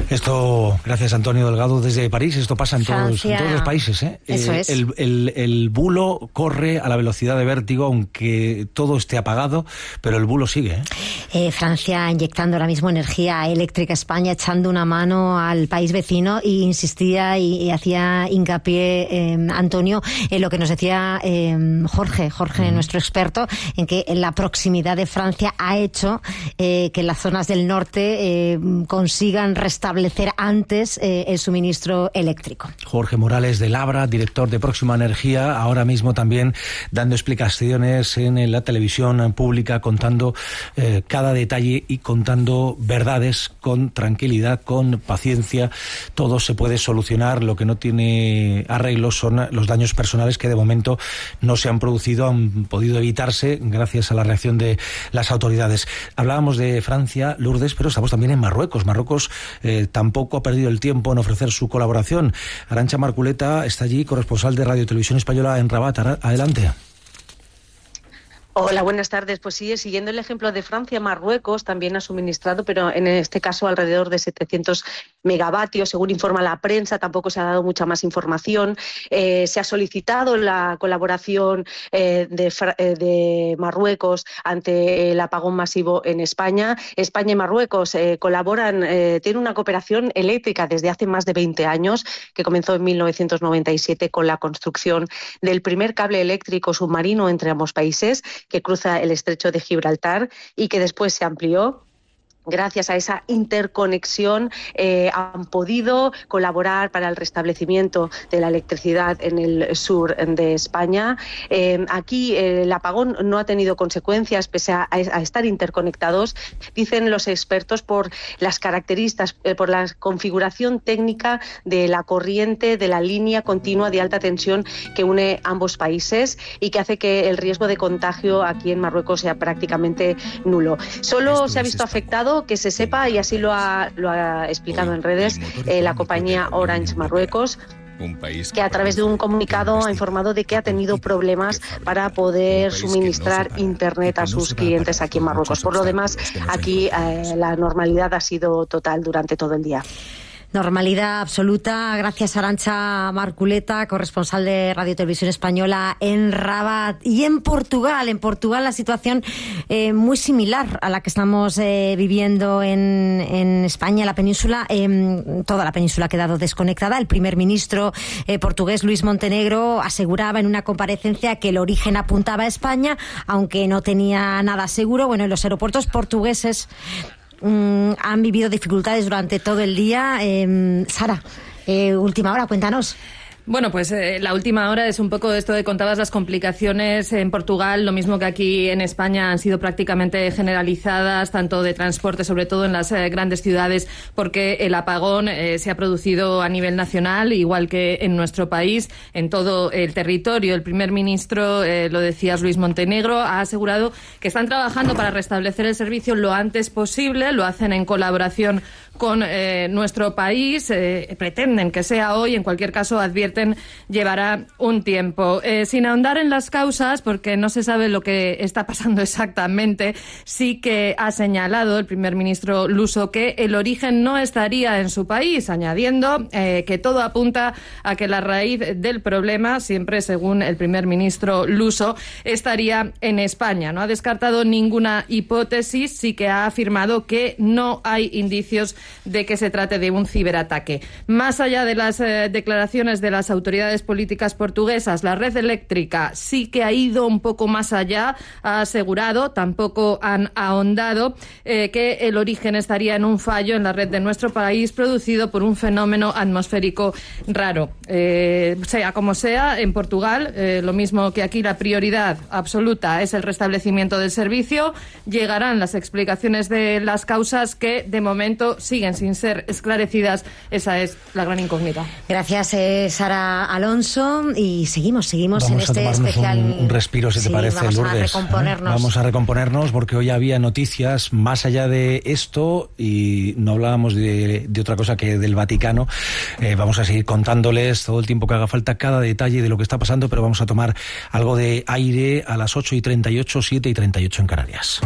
Esto, gracias Antonio Delgado desde París, esto pasa en, todos, en todos, los países. ¿eh? Eso eh, es. El, el, el, bulo corre a la velocidad de vértigo, aunque todo esté apagado, pero el bulo sigue. ¿eh? Eh, Francia inyectando ahora mismo energía eléctrica a España, echando una mano al país vecino y insistía y, y hacía hincapié, eh, Antonio, en lo que nos decía Jorge, Jorge, mm. nuestro experto, en que la proximidad de Francia ha hecho que las zonas del norte consigan antes eh, el suministro eléctrico. Jorge Morales de Labra, director de Próxima Energía, ahora mismo también dando explicaciones en la televisión pública, contando eh, cada detalle y contando verdades con tranquilidad, con paciencia. Todo se puede solucionar. Lo que no tiene arreglo son los daños personales que de momento no se han producido, han podido evitarse gracias a la reacción de las autoridades. Hablábamos de Francia, Lourdes, pero estamos también en Marruecos. Marruecos eh, tampoco ha perdido el tiempo en ofrecer su colaboración. Arancha Marculeta está allí, corresponsal de Radio Televisión Española en Rabat. Adelante. Hola, buenas tardes. Pues sí, siguiendo el ejemplo de Francia, Marruecos también ha suministrado, pero en este caso alrededor de 700 megavatios, según informa la prensa. Tampoco se ha dado mucha más información. Eh, se ha solicitado la colaboración eh, de, eh, de, Marruecos ante el apagón masivo en España. España y Marruecos colaboran, tienen una cooperación eléctrica desde hace más de 20 años, que comenzó en 1997 con la construcción del primer cable eléctrico submarino entre ambos países que cruza el estrecho de Gibraltar y que después se amplió gracias a esa interconexión eh, han podido colaborar para el restablecimiento de la electricidad en el sur de España. Eh, aquí eh, el apagón no ha tenido consecuencias pese a, a, estar interconectados, dicen los expertos, por las características, por la configuración técnica de la corriente de la línea continua de alta tensión que une ambos países y que hace que el riesgo de contagio aquí en Marruecos sea prácticamente nulo. Solo se ha visto afectado que se sepa, y así lo ha, lo ha explicado en redes eh, la compañía Orange Marruecos, que a través de un comunicado ha informado de que ha tenido problemas para poder suministrar Internet a sus clientes aquí en Marruecos. Por lo demás, aquí eh, la normalidad ha sido total durante todo el día. Normalidad absoluta. Gracias, Arancha Marculeta, corresponsal de Radio Televisión Española en Rabat. Y en Portugal, en Portugal la situación eh, muy similar a la que estamos eh, viviendo en, en, España, la península. Eh, toda la península ha quedado desconectada. El primer ministro eh, portugués, Luis Montenegro, aseguraba en una comparecencia que el origen apuntaba a España, aunque no tenía nada seguro. Bueno, en los aeropuertos portugueses Mm, han vivido dificultades durante todo el día. Eh, Sara, eh, última hora, cuéntanos. Bueno, pues eh, la última hora es un poco esto de contabas las complicaciones en Portugal, lo mismo que aquí en España han sido prácticamente generalizadas, tanto de transporte, sobre todo en las eh, grandes ciudades, porque el apagón eh, se ha producido a nivel nacional, igual que en nuestro país, en todo el territorio. El primer ministro, eh, lo decías Luis Montenegro, ha asegurado que están trabajando para restablecer el servicio lo antes posible, lo hacen en colaboración con eh, nuestro país. Eh, pretenden que sea hoy, en cualquier caso advierten llevará un tiempo. Eh, sin ahondar en las causas, porque no se sabe lo que está pasando [laughs] exactamente, sí que ha señalado el primer ministro Luso que el origen no estaría en su país, añadiendo que todo apunta a que la raíz del problema, siempre según el primer ministro Luso, estaría en España. No ha descartado ninguna hipótesis, sí que ha afirmado que no hay indicios de que se trate de un ciberataque. Más allá de las eh, declaraciones de las autoridades políticas portuguesas, la red eléctrica sí que ha ido un poco más allá, ha asegurado, tampoco han ahondado, eh, que el origen estaría en un fallo en la red de nuestro país producido por un fenómeno atmosférico raro. Eh, sea como sea, en Portugal, eh, lo mismo que aquí, la prioridad absoluta es el restablecimiento del servicio. Llegarán las explicaciones de las causas que, de momento, siguen sin ser esclarecidas. Esa es la gran incógnita. Gracias, eh, Sara. Alonso y seguimos, seguimos Vamos en este especial. un, un respiro, si te Sí, parece, vamos Lourdes. a ¿eh? recomponernos. Vamos a recomponernos porque hoy había noticias más allá de esto y no hablábamos de, de otra cosa que del Vaticano. Eh, vamos a seguir contándoles todo el tiempo que haga falta cada detalle de lo que está pasando, pero vamos a tomar algo de aire a las 8 y 38, 7 y 38 en Canarias.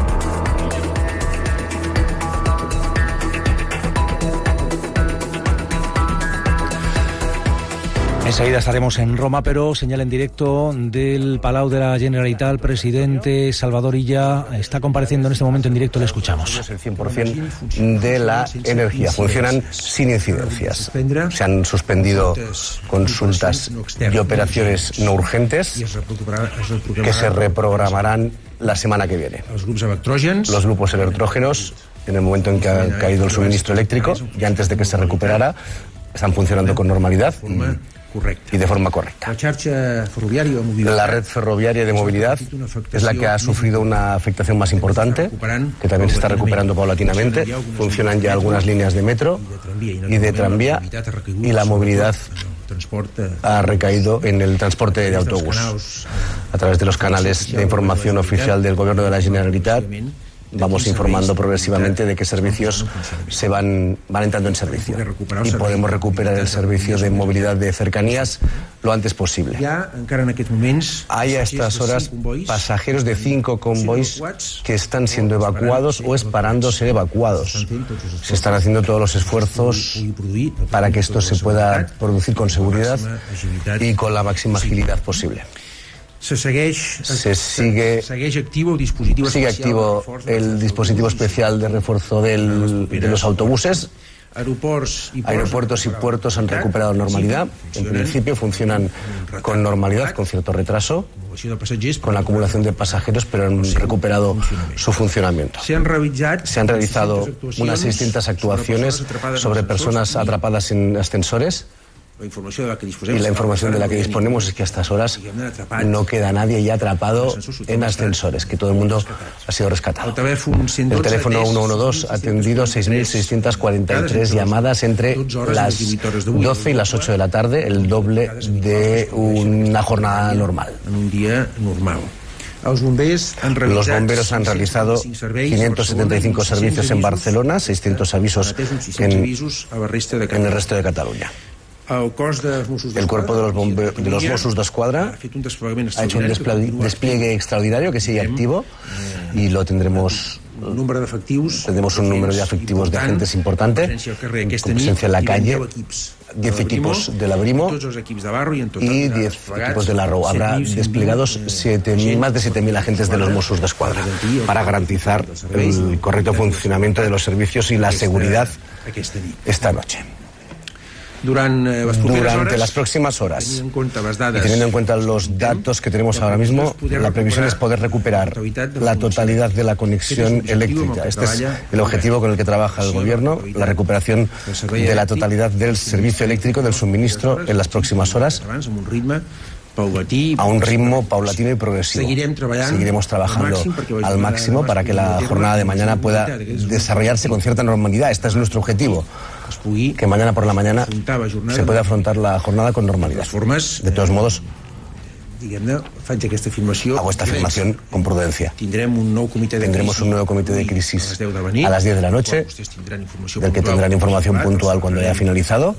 Enseguida estaremos en Roma, pero señal en directo del Palau de la Generalitat, el presidente Salvador Illa está compareciendo en este momento en directo, le escuchamos. el 100% de la energía. Funcionan sin incidencias. Se han suspendido consultas y operaciones no urgentes que se reprogramarán la semana que viene. Los grupos electrógenos, en el momento en que ha caído el suministro eléctrico y antes de que se recuperara, están funcionando con normalidad y, y de forma correcta. La red ferroviaria de movilidad es la que ha sufrido una afectación más importante, que también se está recuperando paulatinamente. Funcionan ya algunas líneas de metro y de tranvía y la movilidad ha recaído en el transporte de autobús. A través de los canales de información oficial del Gobierno de la Generalitat vamos informando progresivamente de qué servicios se van, van entrando en servicio y podemos recuperar el servicio de movilidad de cercanías lo antes posible. Hay a estas horas pasajeros de cinco convoys que están siendo evacuados o esperando ser evacuados. Se están haciendo todos los esfuerzos para que esto se pueda producir con seguridad y con la máxima agilidad posible. Se segueix, Se sigue, segueix actiu el dispositiu sigue especial activo de el dispositivo especial de refuerzo del- de los autobuses. I ports Aeropuertos y puertos han recuperado normalidad. En principio funcionan con normalidad, con cierto retraso, con la acumulación de pasajeros, pero han recuperado su funcionamiento. Se Se han realizado unas 600 actuaciones sobre personas atrapadas en ascensores. La informació de la que disposem Y la información de la que disponemos es que a estas horas no queda nadie ya atrapado en ascensores, que todo el mundo ha sido rescatado. El teléfono 112 ha atendido 6.643 llamadas entre las 12 y las 8 de la tarde, el doble de una jornada normal. un dia normal. Los bomberos han realizado 575 servicios en Barcelona, 600 avisos en el resto de Cataluña. El cos de Mossos El cuerpo de los, bombe- de los Mossos ha hecho un despliegue extraordinario que sigue activo y lo tendremos un número d'efectius tendremos un número de efectivos de agentes importante presencia carrer con presencia en la calle 10 equips 10 equipos de la Brimo de y haurà 10 desplegats equipos de la RO. Habrá 7.100 desplegados 7.000 más de 7.000 agentes de los Mossos de Escuadra para garantizar el correcto funcionamiento de los servicios y la seguridad nit. esta noche. Durant eh, les Durante hores, las próximas horas. tenint en les y teniendo en cuenta los datos que tenemos ahora mismo, la previsión es poder recuperar la totalidad de la conexión eléctrica. Este es el objetivo con el que trabaja el Gobierno, la recuperación de la totalidad del servicio eléctrico, del suministro en las próximas horas a un ritmo paulatino y progresivo. Seguiremos trabajando al máximo para que la jornada de mañana pueda desarrollarse con cierta normalidad. Este es nuestro objetivo. Que mañana por la mañana se pueda afrontar la jornada con normalidad. De todos modos, diguem-ne, faig aquesta afirmació hago esta afirmación con prudencia. tindrem un nou comitè de Tendremos un nuevo comité de crisis a les 10 de la nit a las 10 de la noche, del que tendrán información puntual cuando haya finalizado.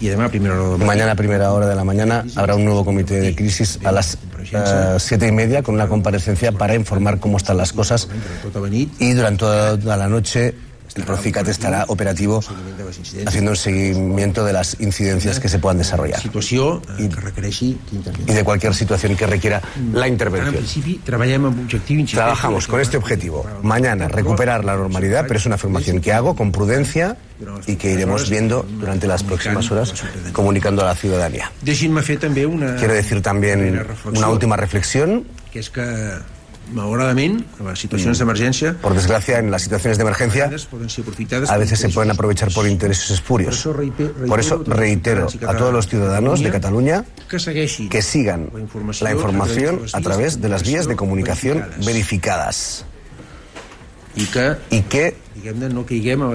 del a primera hora Mañana a primera hora de la mañana habrá un nuevo comité de crisis a las eh, siete y media con una comparecencia para informar cómo están las cosas y durante toda la noche el Proficat estará operativo haciendo un seguimiento de las incidencias que se puedan desarrollar requereixi y de cualquier situación que requiera la en intervención. Trabajamos con este objetivo. Mañana recuperar la normalidad, pero es una afirmación que hago con prudencia y que iremos viendo durante las próximas horas comunicando a la ciudadanía. Quiero decir también una última reflexión. Malauradament en les situacions d'emergència Por desgracia, en las situaciones de emergencia a veces se pueden aprovechar por intereses espurios. Por eso reitero a todos los ciudadanos de Cataluña que sigan la información a través de las vías de comunicación verificadas. y que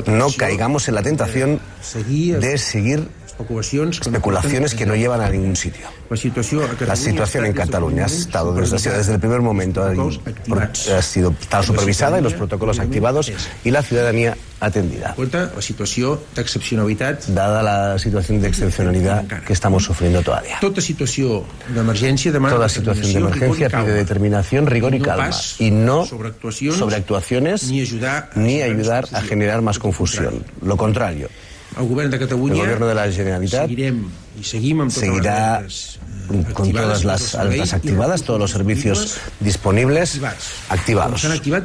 no caigamos en la tentación de seguir especulaciones que no llevan a ningún sitio. La situación en Cataluña ha estado desde, desde el primer momento ha sido estado supervisada y los protocolos activados y la ciudadanía atendida. La situación de excepcionalidad dada la situación de excepcionalidad que estamos sufriendo todavía. Toda situación de emergencia Toda situación de emergencia pide determinación, rigor y calma y no sobreactuaciones ni ayudar a generar más confusión. Lo contrario. El gobierno de Cataluña el gobierno de la Generalitat seguirá con todas las alertas activadas, todos los servicios disponibles activados,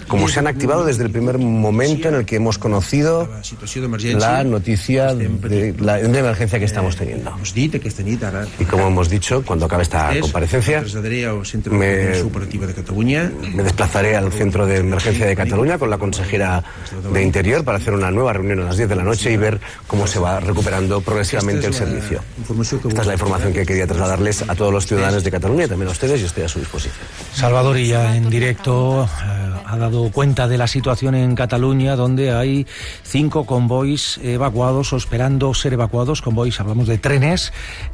como se han activado desde el primer momento en el que hemos conocido la noticia de la de emergencia que estamos teniendo. Y como hemos dicho, cuando acabe esta comparecencia, me, me desplazaré al centro de emergencia de Cataluña con la consejera de Interior para hacer una nueva reunión a las 10 de la noche y ver cómo se va recuperando progresivamente el servicio. Esta es la información que quería trasladarles a todos los ciudadanos de Cataluña y también a ustedes y estoy a su disposición. Salvador ya en directo eh, ha dado cuenta de la situación en Cataluña donde hay cinco convoys evacuados o esperando ser evacuados, convoys, hablamos de trenes,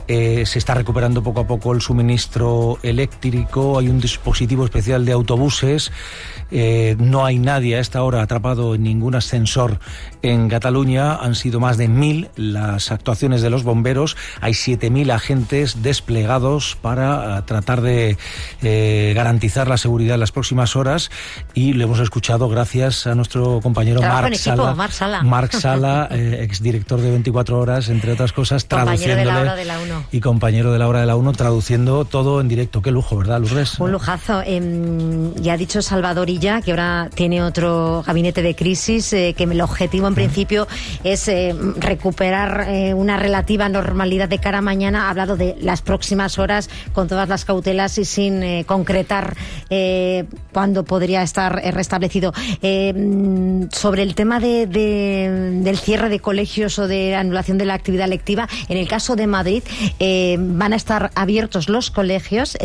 eh, se está recuperando poco a poco el suministro eléctrico, hay un dispositivo especial de autobuses, eh, no hay nadie a esta hora atrapado en ningún ascensor en Cataluña, han sido más de mil las actuaciones de los bomberos, hay siete mil agentes desplegados para eh, tratar de garantizar la seguridad en las próximas horas y lo hemos escuchado gracias a nuestro compañero Marc Sala, Marc Sala, Marc Sala [laughs] exdirector de 24 horas, entre otras cosas, traduciéndole y compañero de la hora de la 1 traduciendo todo en directo. Qué lujo, ¿verdad, Lourdes? Un lujazo. Eh, ya ha dicho Salvadorilla que ahora tiene otro gabinete de crisis, eh, que el objetivo en principio es eh, recuperar eh, una relativa normalidad de cara a mañana. Ha hablado de las próximas horas con todas las cautelas y sin eh, concretar eh, cuándo podría estar eh, restablecido. Mm, sobre el tema de, de- del cierre de colegios o de anulación de la actividad lectiva, en el caso de Madrid van a estar abiertos los colegios,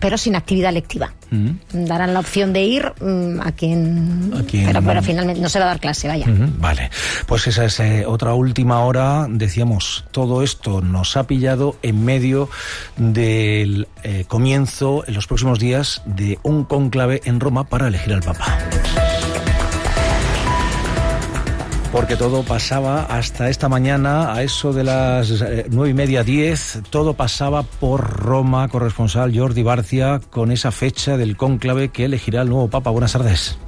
pero sin actividad lectiva. Mm. Darán la opción de ir mm, a quien, A quien- Pero, pero finalmente no se va a dar clase, vaya. Vale, pues esa es eh, otra última hora. Decíamos, todo esto nos ha pillado en medio del eh, comienzo en los próximos días de un cónclave en Roma para elegir al Papa. Porque todo pasaba hasta esta mañana, a eso de las eh, nueve y media, diez, todo pasaba por Roma, corresponsal Jordi Barcia, con esa fecha del cónclave que elegirá el nuevo Papa. Buenas tardes.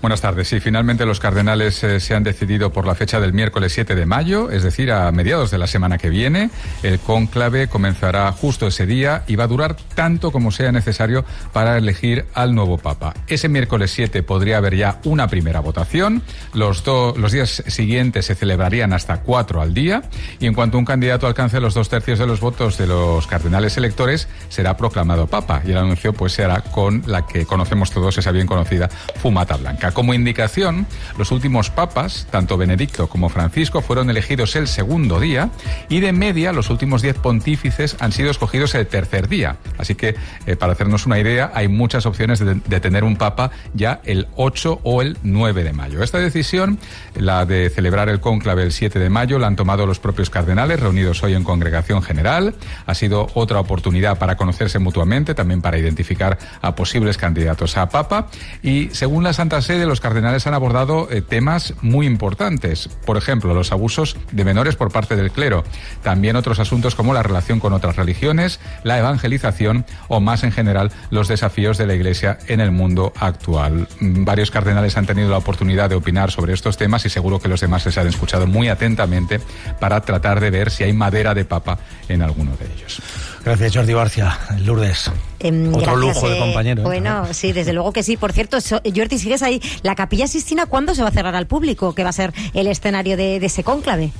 Buenas tardes. Sí, finalmente los cardenales eh, se han decidido por la fecha del miércoles 7 de mayo, es decir, a mediados de la semana que viene. El cónclave comenzará justo ese día y va a durar tanto como sea necesario para elegir al nuevo papa. Ese miércoles 7 podría haber ya una primera votación. Los, do- los días siguientes se celebrarían hasta cuatro al día. Y en cuanto un candidato alcance los dos tercios de los votos de los cardenales electores, será proclamado papa. Y el anuncio pues se hará con la que conocemos todos, esa bien conocida fumata blanca. Como indicación, los últimos papas, tanto Benedicto como Francisco, fueron elegidos el segundo día y de media los últimos diez pontífices han sido escogidos el tercer día. Así que, eh, para hacernos una idea, hay muchas opciones de, de tener un papa ya el 8 o el 9 de mayo. Esta decisión, la de celebrar el cónclave el 7 de mayo, la han tomado los propios cardenales reunidos hoy en congregación general. Ha sido otra oportunidad para conocerse mutuamente, también para identificar a posibles candidatos a papa. Y según la Santa Sede, los cardenales han abordado eh, temas muy importantes. Por ejemplo, los abusos de menores por parte del clero. También otros asuntos como la relación con otras religiones, la evangelización o más en general los desafíos de la Iglesia en el mundo actual. Mm, Varios cardenales han tenido la oportunidad de opinar sobre estos temas y seguro que los demás les han escuchado muy atentamente para tratar de ver si hay madera de papa en alguno de ellos. Gracias, Jordi Barcia. Lourdes. Em, Otro gracias, lujo de eh, compañero. ¿eh? Bueno, [laughs] sí, desde luego que sí. Por cierto, so- Jordi, sigues ahí. ¿La Capilla Sistina cuándo se va a cerrar al público? Que va a ser el escenario de, de ese cónclave.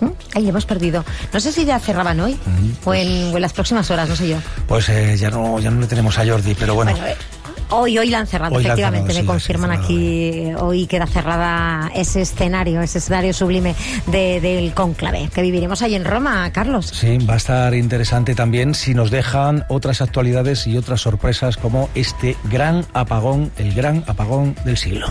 ¿Mm? Ahí hemos perdido. No sé si ya cerraban hoy o, en, o en las próximas horas, no sé yo. Pues eh, ya, no, ya no le tenemos a Jordi, pero bueno. Bueno, Hoy, hoy la han cerrado, Hoy la han efectivamente. me confirman aquí. Hoy queda cerrada ese escenario, ese escenario sublime de- del cónclave que viviremos ahí en Roma, Carlos. Sí, va a estar interesante también si nos dejan otras actualidades y otras sorpresas como este gran apagón, el gran apagón del siglo.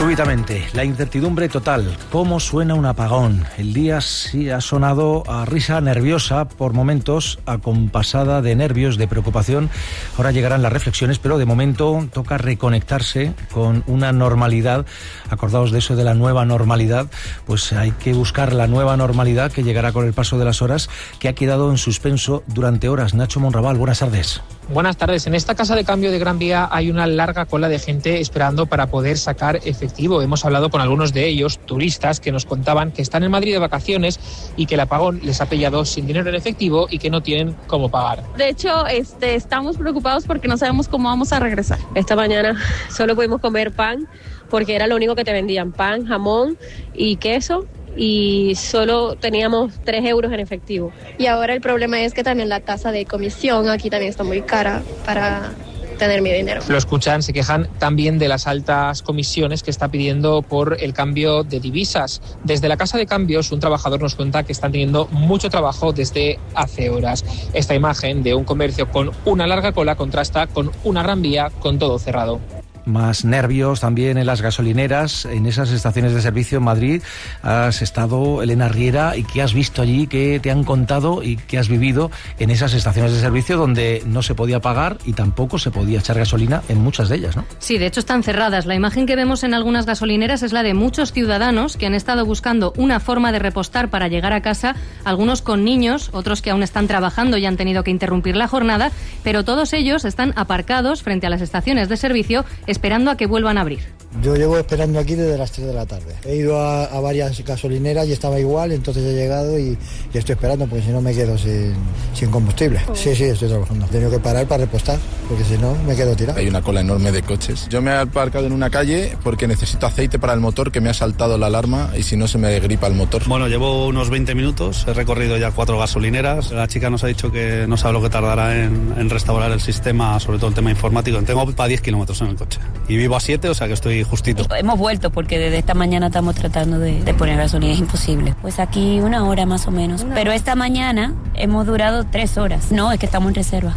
Súbitamente, la incertidumbre total. ¿Cómo suena un apagón? El día sí ha sonado a risa nerviosa por momentos, acompasada de nervios, de preocupación. Ahora llegarán las reflexiones, pero de momento toca reconectarse con una normalidad. Acordaos de eso de la nueva normalidad, pues hay que buscar la nueva normalidad que llegará con el paso de las horas, que ha quedado en suspenso durante horas. Nacho Monraval, buenas tardes. Buenas tardes. En esta casa de cambio de Gran Vía hay una larga cola de gente esperando para poder sacar efectivo. Hemos hablado con algunos de ellos, turistas, que nos contaban que están en Madrid de vacaciones y que el apagón les ha pillado sin dinero en efectivo y que no tienen cómo pagar. De hecho, este, estamos preocupados porque no sabemos cómo vamos a regresar. Esta mañana solo pudimos comer pan porque era lo único que te vendían, pan, jamón y queso y solo teníamos 3 euros en efectivo. Y ahora el problema es que también la tasa de comisión aquí también está muy cara para tener mi dinero. Lo escuchan, se quejan también de las altas comisiones que está pidiendo por el cambio de divisas. Desde la casa de cambios, un trabajador nos cuenta que están teniendo mucho trabajo desde hace horas. Esta imagen de un comercio con una larga cola contrasta con una gran vía con todo cerrado más nervios también en las gasolineras, en esas estaciones de servicio en Madrid. Has estado, Elena Riera, y qué has visto allí, qué te han contado y qué has vivido en esas estaciones de servicio donde no se podía pagar y tampoco se podía echar gasolina en muchas de ellas, ¿no? Sí, de hecho están cerradas. La imagen que vemos en algunas gasolineras es la de muchos ciudadanos que han estado buscando una forma de repostar para llegar a casa, algunos con niños, otros que aún están trabajando y han tenido que interrumpir la jornada, pero todos ellos están aparcados frente a las estaciones de servicio esperando a que vuelvan a abrir. Yo llevo esperando aquí desde las 3 de la tarde. He ido a, varias gasolineras y estaba igual, entonces he llegado y, estoy esperando porque si no me quedo sin, combustible. Oh. Sí, sí, estoy trabajando. He tenido que parar para repostar porque si no me quedo tirado. Hay una cola enorme de coches. Yo me he aparcado en una calle porque necesito aceite para el motor que me ha saltado la alarma y si no se me gripa el motor. Bueno, llevo unos 20 minutos, he recorrido ya cuatro gasolineras. La chica nos ha dicho que no sabe lo que tardará en, en restaurar el sistema, sobre todo el tema informático. Tengo para 10 kilómetros en el coche y vivo a 7, o sea que estoy justito. Hemos vuelto porque desde esta mañana estamos tratando de, poner gasolina, es imposible. Pues aquí una hora más o menos. Pero esta mañana hemos durado tres horas. No, es que estamos en reserva.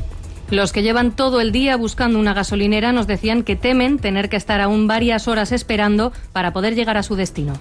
Los que llevan todo el día buscando una gasolinera nos decían que temen tener que estar aún varias horas esperando para poder llegar a su destino.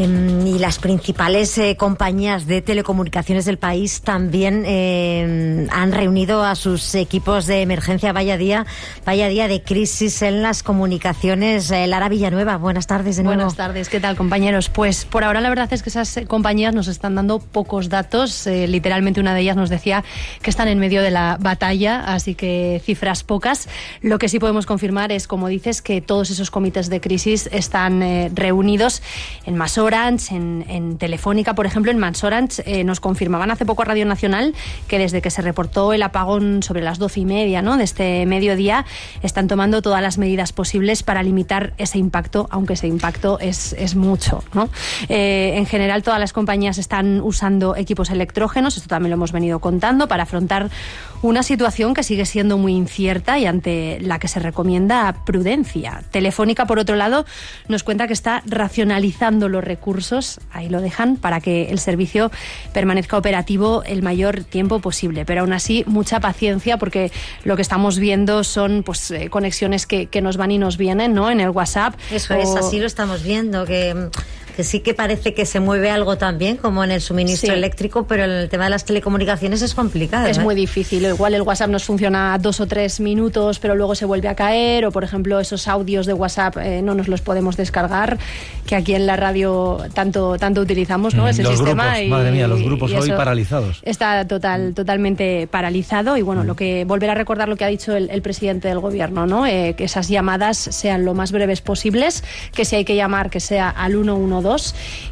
Em, y las principales eh, compañías de telecomunicaciones del país también em, han reunido a sus equipos de emergencia. Vaya día, vaya día de crisis en las comunicaciones. Eh, Lara Villanueva, buenas tardes de nuevo. Buenas tardes, ¿qué tal compañeros? Pues por ahora la verdad es que esas compañías nos están dando pocos datos. Eh, literalmente una de ellas nos decía que están en medio de la batalla, así que cifras pocas. Lo que sí podemos confirmar es, como dices, que todos esos comités de crisis están reunidos en más horas en, Telefónica, por ejemplo, en Mansorange, eh, nos confirmaban hace poco Radio Nacional que desde que se reportó el apagón sobre las doce y media ¿no? de este mediodía, están tomando todas las medidas posibles para limitar ese impacto, aunque ese impacto es, es mucho. ¿no? Eh, en general, todas las compañías están usando equipos electrógenos, esto también lo hemos venido contando, para afrontar una situación que sigue siendo muy incierta y ante la que se recomienda prudencia. Telefónica, por otro lado, nos cuenta que está racionalizando los recursos, ahí lo dejan, para que el servicio permanezca operativo el mayor tiempo posible. Pero aún así, mucha paciencia porque lo que estamos viendo son pues eh, conexiones que, que, nos van y nos vienen, ¿no? En el WhatsApp. Eso es, así lo estamos viendo, que que sí que parece que se mueve algo también, como en el suministro eléctrico, pero en el tema de las telecomunicaciones es complicado. Es ¿eh? muy difícil. Igual el WhatsApp nos funciona dos o tres minutos, pero luego se vuelve a caer, o por ejemplo esos audios de WhatsApp eh, no nos los podemos descargar, que aquí en la radio tanto, tanto utilizamos, ¿no? Mm, Ese los sistema. Grupos, madre mía, los grupos hoy paralizados. Está total, totalmente paralizado y bueno, lo que volver a recordar lo que ha dicho el, presidente del gobierno, ¿no? Eh, que esas llamadas sean lo más breves posibles, que si hay que llamar que sea al 112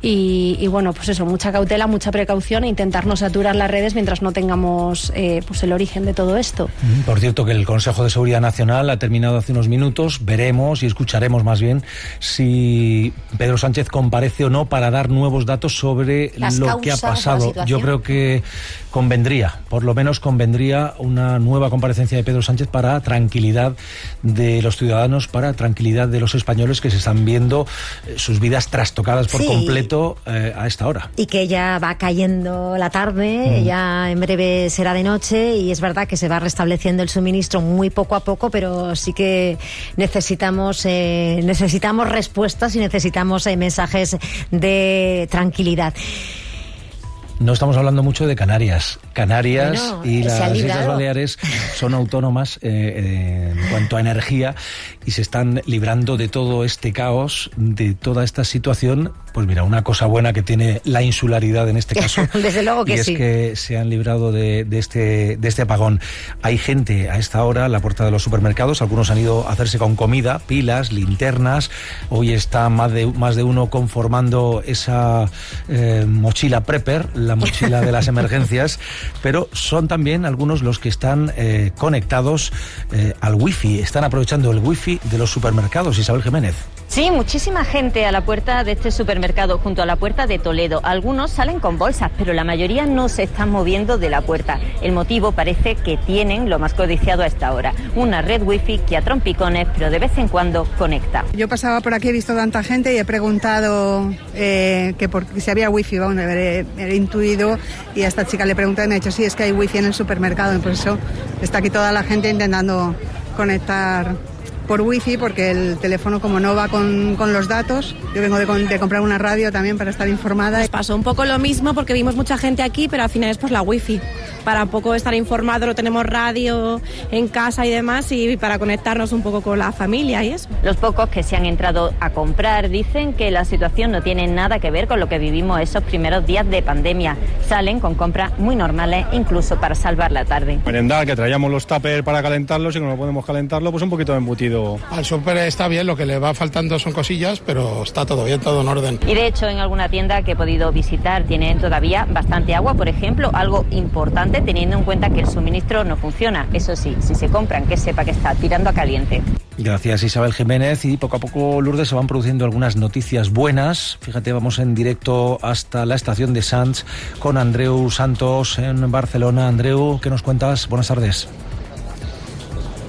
y, bueno, pues eso, mucha cautela, mucha precaución e intentar no saturar las redes mientras no tengamos eh, pues el origen de todo esto. Por cierto, que el Consejo de Seguridad Nacional ha terminado hace unos minutos. Veremos y escucharemos más bien si Pedro Sánchez comparece o no para dar nuevos datos sobre lo que ha pasado. Yo creo que convendría, por lo menos convendría una nueva comparecencia de Pedro Sánchez para tranquilidad de los ciudadanos, para tranquilidad de los españoles que se están viendo eh, sus vidas trastocadas por completo eh, a esta hora. Y que ya va cayendo la tarde, mm. ya en breve será de noche y es verdad que se va restableciendo el suministro muy poco a poco, pero sí que necesitamos, eh, necesitamos respuestas y necesitamos eh, mensajes de tranquilidad. No estamos hablando mucho de Canarias. Canarias y las Islas Baleares son autónomas eh, eh, en cuanto a energía y se están librando de todo este caos, de toda esta situación. Pues mira, una cosa buena que tiene la insularidad en este caso. [laughs] Desde luego que y es que se han librado de, este, de este apagón. Hay gente a esta hora a la puerta de los supermercados. Algunos han ido a hacerse con comida, pilas, linternas. Hoy está más de, más de uno conformando esa eh, mochila prepper la mochila de las [laughs] emergencias, pero son también algunos los que están eh, conectados eh, al wifi, están aprovechando el wifi de los supermercados. Isabel Jiménez. Sí, muchísima gente a la puerta de este supermercado, junto a la puerta de Toledo. Algunos salen con bolsas, pero la mayoría no se están moviendo de la puerta. El motivo parece que tienen lo más codiciado a esta hora, una red wifi que a trompicones, pero de vez en cuando conecta. Yo pasaba por aquí, he visto tanta gente y he preguntado eh, que por, si había wifi, bueno, he, intuido y a esta chica le pregunté me ha dicho, sí, es que hay wifi en el supermercado, y por eso está aquí toda la gente intentando conectar por wifi porque el teléfono como no va con, con los datos, yo vengo de, de, comprar una radio también para estar informada. Nos pasó un poco lo mismo porque vimos mucha gente aquí, pero al final es por la wifi. Para un poco estar informado, no tenemos radio en casa y demás y para conectarnos un poco con la familia y eso. Los pocos que se han entrado a comprar dicen que la situación no tiene nada que ver con lo que vivimos esos primeros días de pandemia. Salen con compras muy normales incluso para salvar la tarde. Merendar, que traíamos los tuppers para calentarlos y no podemos calentarlo, pues un poquito de embutido al súper está bien, lo que le va faltando son cosillas, pero está todo bien, todo en orden. Y de hecho, en alguna tienda que he podido visitar tienen todavía bastante agua, por ejemplo, algo importante teniendo en cuenta que el suministro no funciona. Eso sí, si se compran, que sepa que está tirando a caliente. Gracias Isabel Jiménez y poco a poco Lourdes se van produciendo algunas noticias buenas. Fíjate, vamos en directo hasta la estación de Sanz con Andreu Santos en Barcelona. Andreu, ¿qué nos cuentas? Buenas tardes.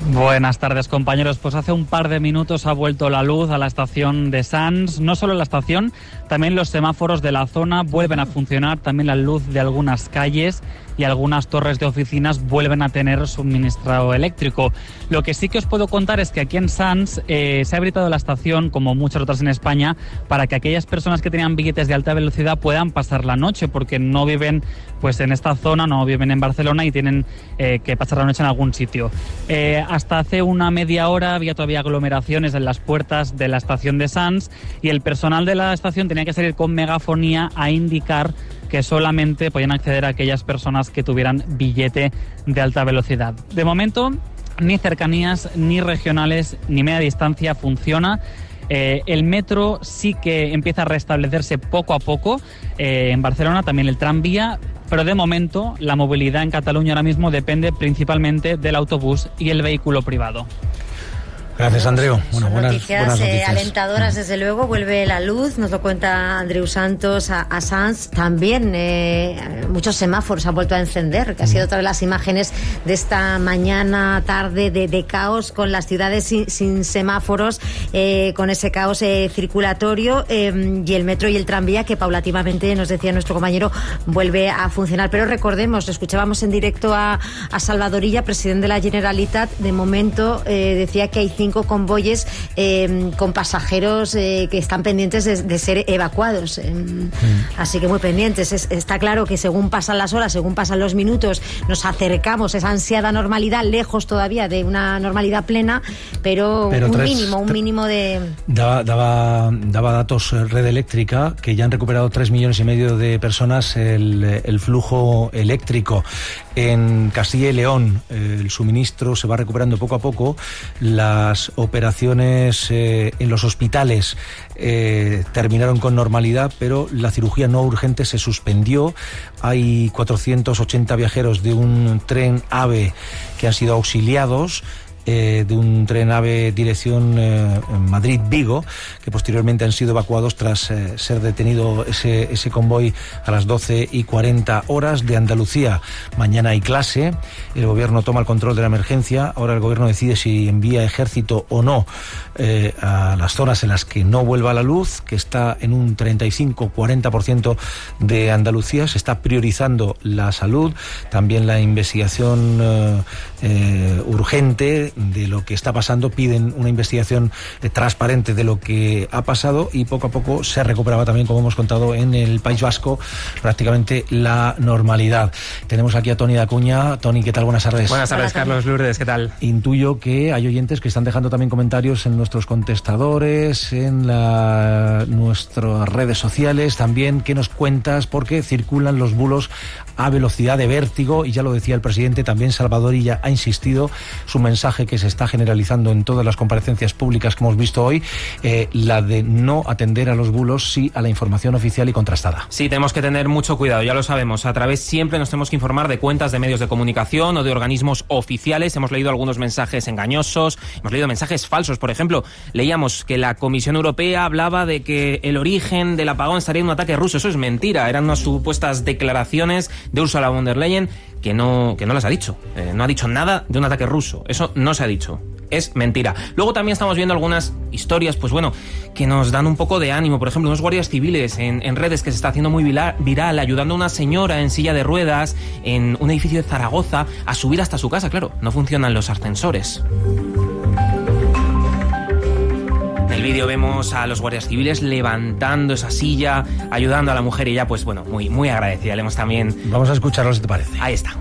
Buenas tardes compañeros, pues hace un par de minutos ha vuelto la luz a la estación de Sanz, no solo la estación, también los semáforos de la zona vuelven a funcionar, también la luz de algunas calles y algunas torres de oficinas vuelven a tener suministrado eléctrico. Lo que sí que os puedo contar es que aquí en Sanz eh, se ha habilitado la estación, como muchas otras en España, para que aquellas personas que tenían billetes de alta velocidad puedan pasar la noche, porque no viven pues en esta zona, no viven en Barcelona y tienen eh, que pasar la noche en algún sitio. Eh, hasta hace una media hora había todavía aglomeraciones en las puertas de la estación de Sanz y el personal de la estación tenía que salir con megafonía a indicar que solamente podían acceder aquellas personas que tuvieran billete de alta velocidad. De momento, ni cercanías, ni regionales, ni media distancia funciona. Eh, el metro sí que empieza a restablecerse poco a poco eh, en Barcelona, también el tranvía, pero de momento la movilidad en Cataluña ahora mismo depende principalmente del autobús y el vehículo privado. Gracias, Andreu. Bueno, buenas, noticias, eh, alentadoras, desde luego. Vuelve la luz, nos lo cuenta Andreu Santos a, Sanz. También eh, muchos semáforos han vuelto a encender, que ha sido otra de las imágenes de esta mañana, tarde de, caos con las ciudades sin, semáforos, eh, con ese caos circulatorio y el metro y el tranvía que paulativamente, nos decía nuestro compañero, vuelve a funcionar. Pero recordemos, escuchábamos en directo a, a Salvadorilla, presidente de la Generalitat. De momento decía que hay cinco convoyes em, con pasajeros eh, que están pendientes de, ser evacuados. Em, mm. Así que muy pendientes. está claro que según pasan las horas, según pasan los minutos, nos acercamos a esa ansiada normalidad, lejos todavía de una normalidad plena, pero, un mínimo, un mínimo de... Daba, daba, daba datos eh, Red Eléctrica que ya han recuperado tres millones y medio de personas el, el flujo eléctrico. En Castilla y León eh, el suministro se va recuperando poco a poco. Las operaciones eh, en los hospitales eh, terminaron con normalidad, pero la cirugía no urgente se suspendió. Hay 480 viajeros de un tren AVE que han sido auxiliados. De un tren AVE dirección Madrid-Vigo, que posteriormente han sido evacuados tras ser detenido ese, ese convoy a las 12 y 40 horas de Andalucía. Mañana hay clase, el gobierno toma el control de la emergencia, ahora el gobierno decide si envía ejército o no eh, a las zonas en las que no vuelva la luz, que está en un 35-40% de Andalucía. Se está priorizando la salud, también la investigación eh, eh, urgente de lo que está pasando. Piden una investigación transparente de lo que ha pasado y poco a poco se recuperaba también, como hemos contado, en el País Vasco prácticamente la normalidad. Tenemos aquí a Tony Dacuña. Tony, ¿qué tal? Buenas tardes. Buenas tardes, Carlos Lourdes. ¿Qué tal? Intuyo que hay oyentes que están dejando también comentarios en nuestros contestadores, en la, nuestras redes sociales también. ¿Qué nos cuentas? Porque circulan los bulos a velocidad de vértigo y ya lo decía el presidente, también Salvador ya ha insistido, su mensaje que se está generalizando en todas las comparecencias públicas que hemos visto hoy, eh, la de no atender a los bulos, sí a la información oficial y contrastada. Sí, tenemos que tener mucho cuidado, ya lo sabemos. A través siempre nos tenemos que informar de cuentas de medios de comunicación o de organismos oficiales. Hemos leído algunos mensajes engañosos, hemos leído mensajes falsos. Por ejemplo, leíamos que la Comisión Europea hablaba de que el origen del apagón estaría en un ataque ruso. Eso es mentira, eran unas supuestas declaraciones de Ursula von der Leyen que no, que no las ha dicho. Eh, no ha dicho nada de un ataque ruso. Eso no se ha dicho. Es mentira. Luego también estamos viendo algunas historias, pues bueno, que nos dan un poco de ánimo. Por ejemplo, unos guardias civiles en, en redes que se está haciendo muy viral, ayudando a una señora en silla de ruedas en un edificio de Zaragoza a subir hasta su casa. Claro, no funcionan los ascensores. En el vídeo vemos a los guardias civiles levantando esa silla, ayudando a la mujer y ella, pues bueno, muy, muy agradecida. Le hemos también. Vamos a escucharlo si te parece. Ahí está.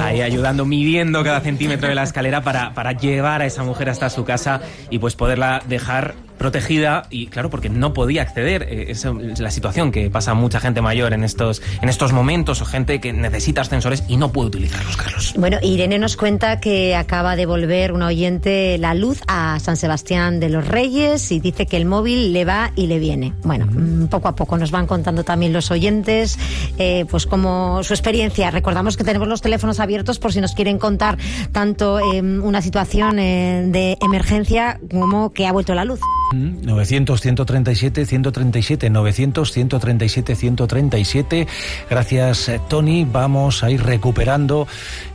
Ahí ayudando, midiendo cada centímetro de la escalera para, para llevar a esa mujer hasta su casa y pues poderla dejar protegida y claro porque no podía acceder eh, es la situación que pasa mucha gente mayor en estos en estos momentos o gente que necesita ascensores y no puede utilizarlos Carlos. Bueno Irene nos cuenta que acaba de volver una oyente la luz a San Sebastián de los Reyes y dice que el móvil le va y le viene. Bueno mm, poco a poco nos van contando también los oyentes eh, pues como su experiencia. Recordamos que tenemos los teléfonos abiertos por si nos quieren contar tanto una situación eh, de emergencia como que ha vuelto la luz 900 137 137 900 137 137 gracias eh, Tony. Vamos a ir recuperando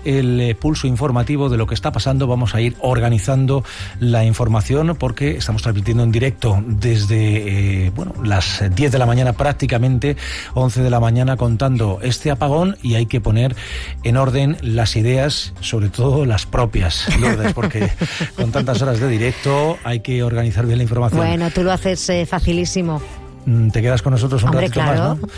el eh, pulso informativo de lo que está pasando. Vamos a ir organizando la información porque estamos transmitiendo en directo desde eh, bueno las 10 de la mañana prácticamente 11 de la mañana contando este apagón. Y hay que poner en orden las ideas sobre todo las propias Lourdes porque [laughs] con tantas horas de directo hay que organizar bien la información bueno, tú lo haces eh, facilísimo. Mm, te quedas con nosotros un ratito más, ¿no?